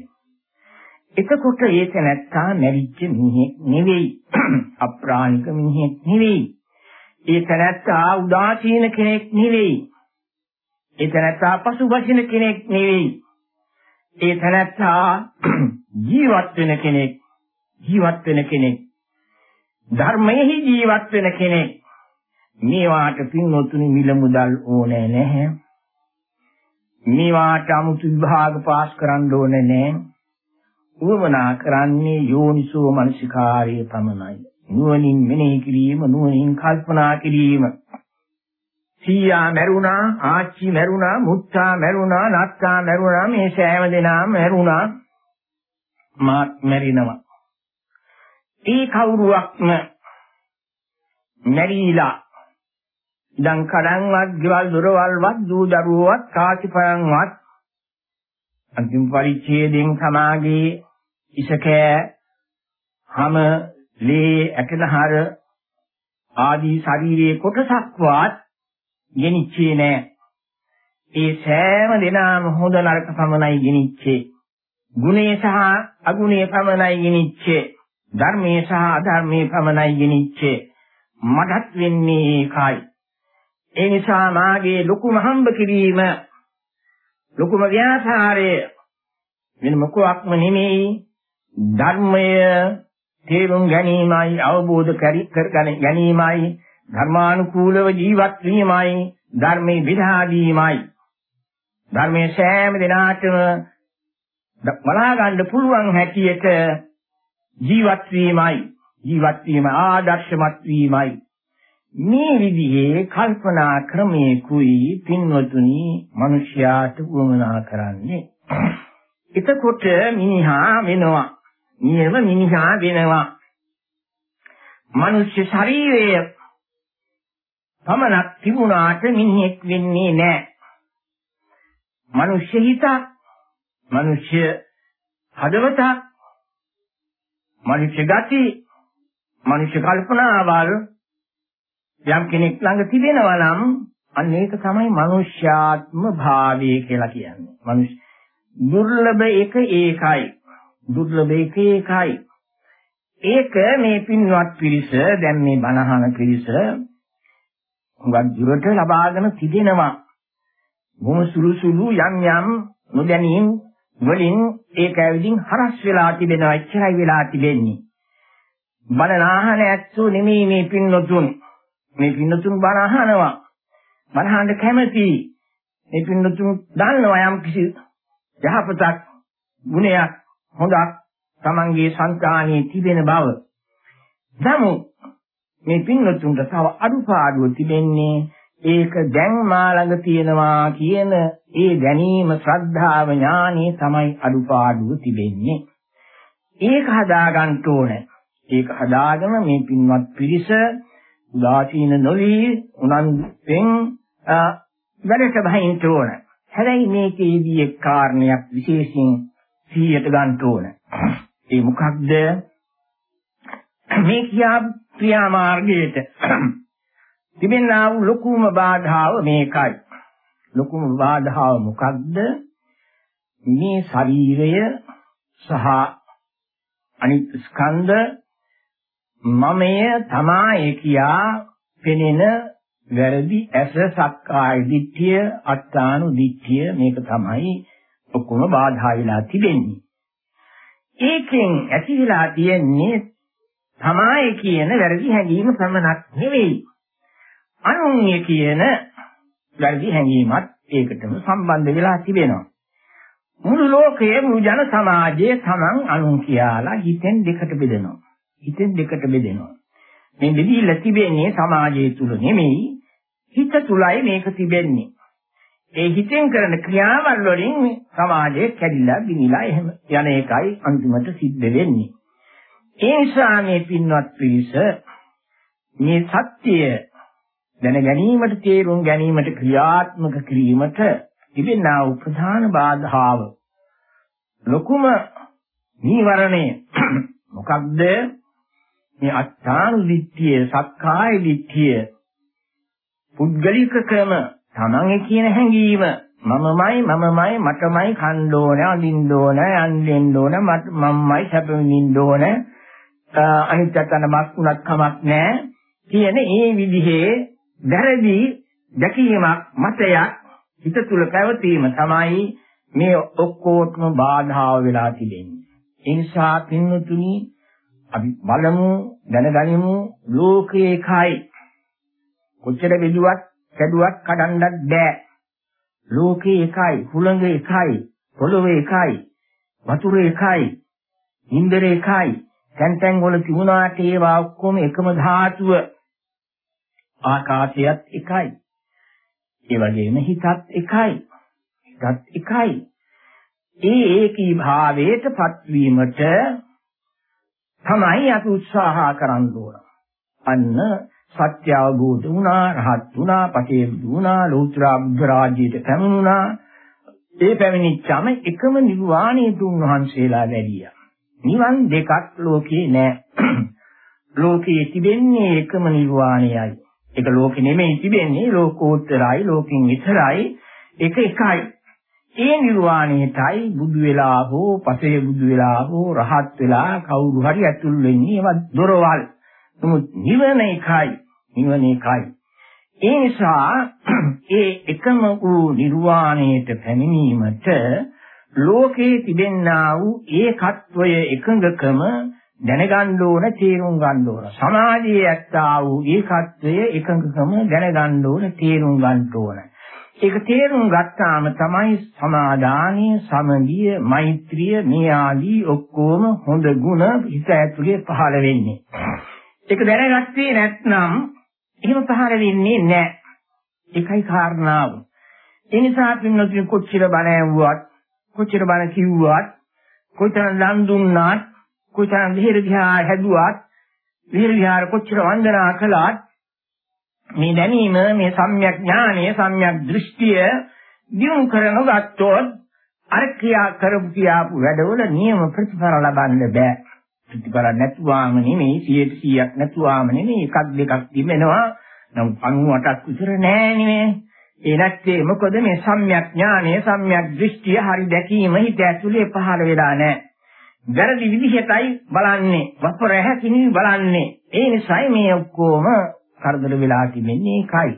එතකොට ඒක නැත්තා නැරිච්ච මිනිහෙක් නෙවෙයි. අප්‍රාණික මිනිහෙක් නෙවෙයි. ඒක නැත්තා උදාසීන කෙනෙක් නෙවෙයි. ඒක නැත්තා පසුබසින කෙනෙක් නෙවෙයි. ඒ තැනැත්තා ජීවත් වෙන කෙනෙක් ජීවත් වෙන කෙනෙක් ධර්මයේ ජීවත් වෙන කෙනෙක්. මේවාට පින්වතුනි මිල මුදල් ඕනේ නැහැ. මේවාට 아무තු විභාග පාස් කරන්න ඕනේ නැහැ. උවමනා කරන්නේ යෝනිසෝ මනසිකාර්යය පමණයි. නුවණින් මෙනෙහි කිරීම නුවණින් කල්පනා කිරීම. සීයා මැරුණා, ආච්චි මැරුණා, මුත්තා මැරුණා, නත්තා මැරුණා, මේ සෑම දෙනාම මැරුණා. මාත් මැරිනවා. ඒ කවුරුවක්ම මැරිලා ඉදන් කඩන්වත්, ගෙවල් දොරවල්වත්, දූ දරුවෝවත්, කාසිපයන්වත් අන්තිම පරිච්ඡේදයෙන් සමාගයේ ඉසකෑ හැම ලේ ඇටනහර ආදී ශරීරයේ කොටසක්වත් ගෙනිච්චේ නෑ. ඒ සෑම දිනම හොඳ නරක පමණයි ගෙනිච්චේ. ගුණේ සහ අගුණේ පමණයි ගෙනිච්චේ. ධර්මයේ සහ අධර්මයේ පමණයි ගෙනිච්චේ. මටත් වෙන්නේ ඒකයි. ඒ නිසා මාගේ ලොකුම හම්බ කිරීම ලොකුම ව්‍යාසාරය වෙන මොකක්ම නෙමෙයි ධර්මය තේරුම් ගැනීමයි අවබෝධ කර ගැනීමයි ධර්මානුකූලව ජීවත් වීමයි ධර්මයේ විදහා දීමයි ධර්මයේ සෑම දිනාටම බලා ගන්න පුළුවන් හැටියට ජීවත් වීමයි ජීවත් වීම ආදර්ශමත් වීමයි. මේ විදිහේ කල්පනා ක්‍රමයකුයි පින්වතුනි මිනිස්යාට උවමනා කරන්නේ. එතකොට මිනිහා වෙනවා. නියම මිනිහා වෙනවා. මනුෂ්‍ය ශරීරය පමණක් තිබුණාට මිනිහෙක් වෙන්නේ නැහැ. මිනිස්සු හිතක්, මිනිස්සු හදවතක්, මිනිස්සු ගති, මිනිස්සු කල්පනාවල් යම් කෙනෙක් ළඟ තිබෙනවා නම් අන්න ඒක තමයි මනුෂ්‍යාත්ම භාවය කියලා කියන්නේ. මනුෂ්‍ය දුර්ලභ එක ඒකයි. දුර්ලභ එක ඒකයි. ඒක මේ පින්වත් පිරිස දැන් මේ බණහන පිරිස හුඟක් දුරට ලබාගෙන තිබෙනවා. මොන සුළු සුළු යම් යම් නොදැනීම් වලින් ඒක ඇවිදින් හරස් වෙලා තිබෙනවා එච්චරයි වෙලා තිබෙන්නේ. බණ නාහන ඇත්තෝ නෙමෙයි මේ පින්නතුන්. මේ පින්නතුන් බණ අහනවා. බණ අහන්න කැමති. මේ පින්නතුන් දන්නවා යම් කිසි යහපතක් ගුණයක් හොඳක් Tamange సంతානයේ තිබෙන බව. නමුත් මේ පින්වතුන්ට තව අඩුපාඩුව තිබෙන්නේ ඒක දැන් මා ළඟ තියෙනවා කියන ඒ දැනීම ශ්‍රද්ධාව ඥානෙ තමයි අඩුපාඩුව තිබෙන්නේ. ඒක හදාගන්න ඕනේ. ඒක හදාගෙන මේ පින්වත් පිරිස උදාසීන නොවි උනන්දුෙන් වැඩට බහින්න ඕන. හැබැයි මේකේදී එක් කාරණයක් විශේෂයෙන් සිහියට ගන්න ඕන. ඒ මොකක්ද? මේ කියා ක්‍රියා මාර්ගයට තිබෙනා වූ ලොකුම බාධාව මේකයි. ලොකුම බාධාව මොකක්ද? මේ ශරීරය සහ අනිත් ස්කන්ධ මමය තමයි කියා පෙනෙන වැරදි ඇස සක්කාය දිට්ඨිය අත්තානු දිට්ඨිය මේක තමයි ඔක්කොම බාධා වෙලා තිබෙන්නේ. ඒකෙන් ඇතිලා තියෙන්නේ තමයි කියන වැරදි හැඟීම පමණක් නෙවෙයි. අනුන්‍ය කියන වැරදි හැඟීමත් ඒකටම සම්බන්ධ වෙලා තිබෙනවා. මුළු ලෝකයේ මුළු ජන සමාජයේ තමන් අනුන් කියලා හිතෙන් දෙකට බෙදෙනවා. හිතෙන් දෙකට බෙදෙනවා. මේ බෙදීලා තිබෙන්නේ සමාජය තුල නෙමෙයි හිත තුලයි මේක තිබෙන්නේ. ඒ හිතෙන් කරන ක්‍රියාවල් වලින් සමාජය කැඩිලා බිනිලා එහෙම යන එකයි අන්තිමට සිද්ධ වෙන්නේ. ඒ නිසා මේ පින්වත් පිරිස මේ සත්‍යය දැන ගැනීමට තේරුම් ගැනීමට ක්‍රියාත්මක කිරීමට තිබෙනා වූ ප්‍රධාන බාධාව. ලොකුම නීවරණය මොකක්ද? මේ අත්තානු දිට්ඨිය සක්කාය දිට්ඨිය පුද්ගලිකකම තමන්ගේ කියන හැඟීම. මමමයි මමමයි මටමයි කන්න ඕන අඳින්න ඕන යන්න ඕන මමමයි සැප විඳින්න ඕන. අනිත් අතන මස් උනත් කමක් නැහැ. කියන ඒ විදිහේ වැරදි දැකීමක් මතයක් හිත තුල පැවතීම තමයි මේ ඔක්කොටම බාධා වෙලා තිබෙන්නේ. ඒ නිසා පින්වතුනි අපි බලමු දැනගනිමු ලෝකේ එකයි. කොච්චර බෙදුවත් කැඩුවත් කඩන්නත් බෑ. ලෝකේ එකයි, හුළඟ එකයි, පොළොවේ එකයි, වතුර එකයි, ඉන්දර එකයි. තැන් තැන් වල තිබුණාට ඒවා ඔක්කොම එකම ධාතුව. ආකාශයත් එකයි. ඒ වගේම හිතත් එකයි. හිතත් එකයි. ඒ ඒකී භාවයටපත් වීමට තමයි අපි උත්සාහ කරන්න ඕන. අන්න සත්‍ය අවබෝධ වුණා, රහත් වුණා, පතේ වුණා, ලෝතර අබ්‍රාජ්‍යයට පැමිණුණා. ඒ පැමිණිච්චම එකම නිර්වාණයට උන්වහන්සේලා වැඩියා. නිවන් දෙකක් ලෝකේ නෑ. ලෝකයේ තිබෙන්නේ එකම නිර්වාණයයි. ඒක ලෝකෙ නෙමෙයි තිබෙන්නේ ලෝකෝත්තරයි ලෝකෙන් ඉතරයි ඒක එකයි. ඒ නිර්වාණයටයි බුදු වෙලා හෝ පසේ බුදු වෙලා හෝ රහත් වෙලා කවුරු හරි ඇතුල් වෙන්නේ ඒවා දොරවල්. නමුත් නිවන එකයි. නිවන එකයි. ඒ නිසා ඒ එකම වූ නිර්වාණයට පැමිණීමට ලෝකේ තිබෙන්නා වූ ඒකත්වය එකඟකම දැනගන්න ඕන තේරුම් ගන්න ඕන සමාජයේ ඇත්තා වූ ඒකත්වය එකඟකම දැනගන්න ඕන තේරුම් ගන්න ඕන ඒක තේරුම් ගත්තාම තමයි සමාදානිය, සමගිය, මෛත්‍රිය මේ ආදී ඔක්කොම හොඳ ගුණ හිත ඇතුලේ පහළ වෙන්නේ. ඒක දැනගත්තේ නැත්නම් එහෙම පහළ වෙන්නේ නැහැ. ඒකයි කාරණාව. ඒ නිසා පින්නතුන් කොච්චර බණ ඇහුවත්, කොච්චර බණ කිව්වත්, කොච්චර දන් දුන්නාත්, කොච්චර විහෙර විහාර හැදුවත්, විහෙර විහාර කොච්චර වන්දනා කළාත් මේ දැනීම මේ සම්‍යක් ඥානය සම්‍යක් දෘෂ්ටිය දියුණු කරනු ගත්තොත් අර ක්‍රියා කරපු කියාපු වැඩවල නියම ප්‍රතිඵල ලබන්න බෑ. ප්‍රතිඵල නැතුවාම නෙමෙයි 100ක් නැතුවාම නෙමෙයි එකක් දෙකක් තිබෙනවා. නම් 98ක් විතර නෑ නෙමෙයි ඒ නැත්තේ මොකද මේ සම්‍යක් ඥානය සම්‍යක් දෘෂ්ටිය හරි දැකීම හිත ඇතුලේ පහළ වෙලා නෑ. වැරදි විදිහටයි බලන්නේ වපර හැකිනි බලන්නේ ඒ නිසායි මේ ඔක්කොම කරදර වෙලා තිබෙන්නේ ඒකයි.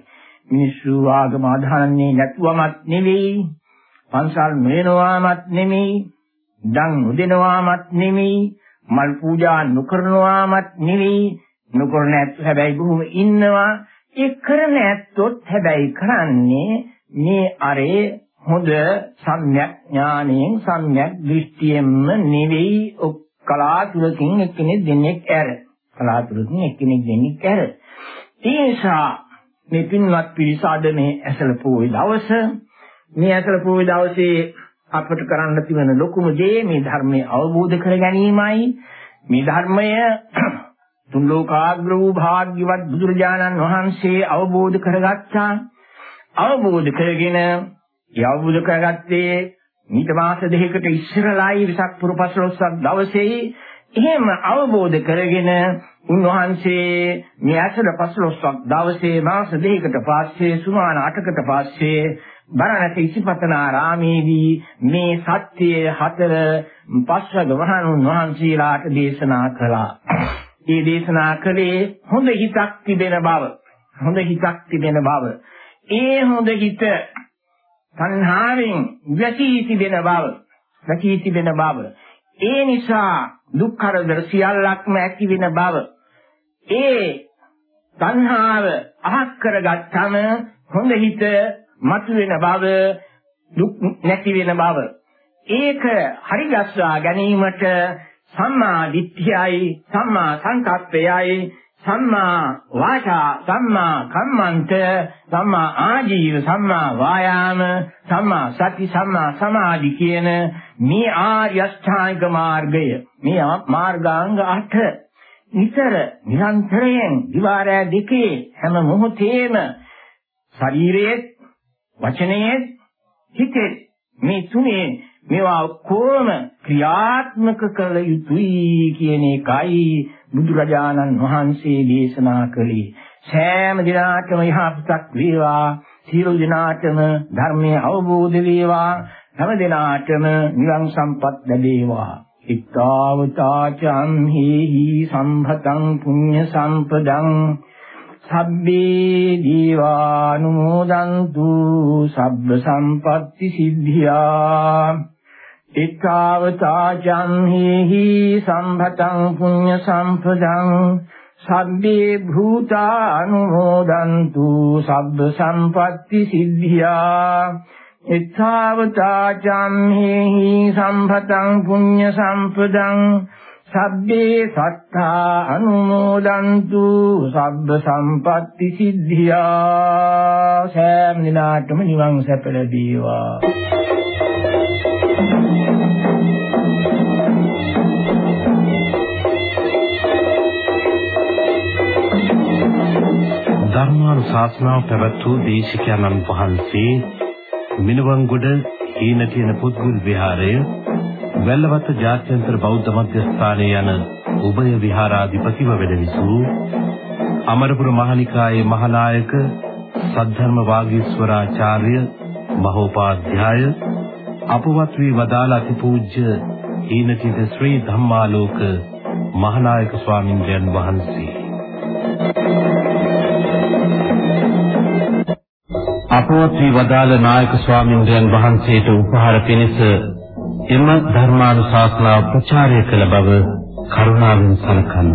මිනිස්සු ආගම අදහන්නේ නැතුවමත් නෙවෙයි. පන්සල් නොයනවාමත් නෙවෙයි. දන් නොදෙනවාමත් නෙවෙයි. මල් පූජා නොකරනවාමත් නෙවෙයි. නොකරන ඇත්ත හැබැයි බොහොම ඉන්නවා. ඒ කරන ඇත්තොත් හැබැයි කරන්නේ මේ අරේ හොඳ සම්‍යක් ඥාණයෙන් සම්‍යක් දෘෂ්ටියෙන්ම නෙවෙයි කලාතුරකින් එක්කෙනෙක් දෙන්නෙක් ඇර. කලාතුරකින් එක්කෙනෙක් දෙන්නෙක් ඇර. ඒ නිසා මේ පින්වත් පිරිස අද මේ ඇසල පොයේ දවස මේ ඇසල පොයේ දවසේ අපට කරන්න තියෙන ලොකුම දේ මේ ධර්මය අවබෝධ කර ගැනීමයි. මේ ධර්මය තුන් ලෝකාග්‍ර වූ භාග්‍යවත් බුදුරජාණන් වහන්සේ අවබෝධ කරගත්තා. අවබෝධ කරගෙන ඒ අවබෝධ කරගත්තේ ඊට මාස දෙකකට ඉස්සරලයි විසක් පුරපසළොස්වක දවසේ එහෙම අවබෝධ කරගෙන උන්වහන්සේ මේ ඇසල පසළොස්වක් දවසේ මාස දෙකකට පස්සේ සුමාන 8කට පස්සේ බරණැස ඉසිපතනාරාමේදී මේ සත්‍ය හතර පස්වග වහනුන් වහන්සේලාට දේශනා කළා. ඒ දේශනා කළේ හොඳ හිතක් තිබෙන බව. හොඳ හිතක් තිබෙන බව. ඒ හොඳ හිත තණ්හාවෙන් වැසී තිබෙන බව. වැසී තිබෙන බව. ඒ නිසා දුක් කරදර සියල්ලක්ම ඇති වෙන බව ඒ තණ්හාව අහක් කරගත්තම හොඳ හිත මතුවෙන බව දුක් නැති වෙන බව ඒක හරිගස්වා ගැනීමට සම්මා දිට්ඨියයි සම්මා සංකප්පයයි සම්මා වාචා සම්මා කම්මන්ත සම්මා ආජීව සම්මා වායාම සම්මා සති සම්මා සමාධි කියන මේ ආර්ය අෂ්ටාංග මාර්ගය මේ මාර්ගාංග 8 නිතර නිරන්තරයෙන් දිවාරය දෙකේ හැම මොහොතේම ශරීරයේ වචනයේ හිතේ මේ තුනේ මේවා කොහොම ක්‍රියාත්මක කළ යුතුයි කියන එකයි බුදුරජාණන් වහන්සේ දේශනා කළේ. සෑම දිනාටම යහපතක් වේවා. සියලු දිනාටම ධර්මයේ අවබෝධ වේවා. හැම දිනාටම නිවන් සම්පත් ලැබේවා. ඉත්තාවතාචං හේහි සම්භතං පුඤ්ඤ සම්පදං. සබ්බේ දීවානුමෝදන්තු සබ්බ සම්පatti සිද්ධියා. එක්කාවතාචං හේහි සම්භතං පුඤ්ඤ සම්පදං සබ්බේ භූතානුමෝදන්තු සබ්බ සම්පatti සිද්ධියා. එක්කාවතාචං හේහි සම්භතං පුඤ්ඤ සම්පදං සබ්බේ සත්තා අනුමෝදන්තු සබ්බ සම්පatti සිද්ධියා. සෑම දිනාටම නිවන් සැප ලැබේවා. ධර්මානුශාසනාව පැවැත් වූ දේශිකානන් වහන්සේ මිනවන්ගොඩ හීනතියන පුත්ගුල් විහාරය වැල්ලවත්ත ජාත්‍යන්තර බෞද්ධ මධ්‍යස්ථානයේ යන උභය විහාරාධිපතිව වැඩවිසූ අමරපුර මහනිකායේ මහානායක සද්ධර්ම වාගීස්වරාචාර්ය මහෝපාධ්‍යාය අපවත් වී වදාළ අතිපූජ්‍ය ඊනතිද ශ්‍රී ධම්මාලෝක මහානායක ස්වාමින්ද්‍රයන් වහන්සේ. අපවත් වී වදාළ නායක ස්වාමින්ද්‍රයන් වහන්සේට උපහාර පිණිස එම ධර්මානුශාසනාව ප්‍රචාරය කළ බව කරුණාවෙන් සලකන්න.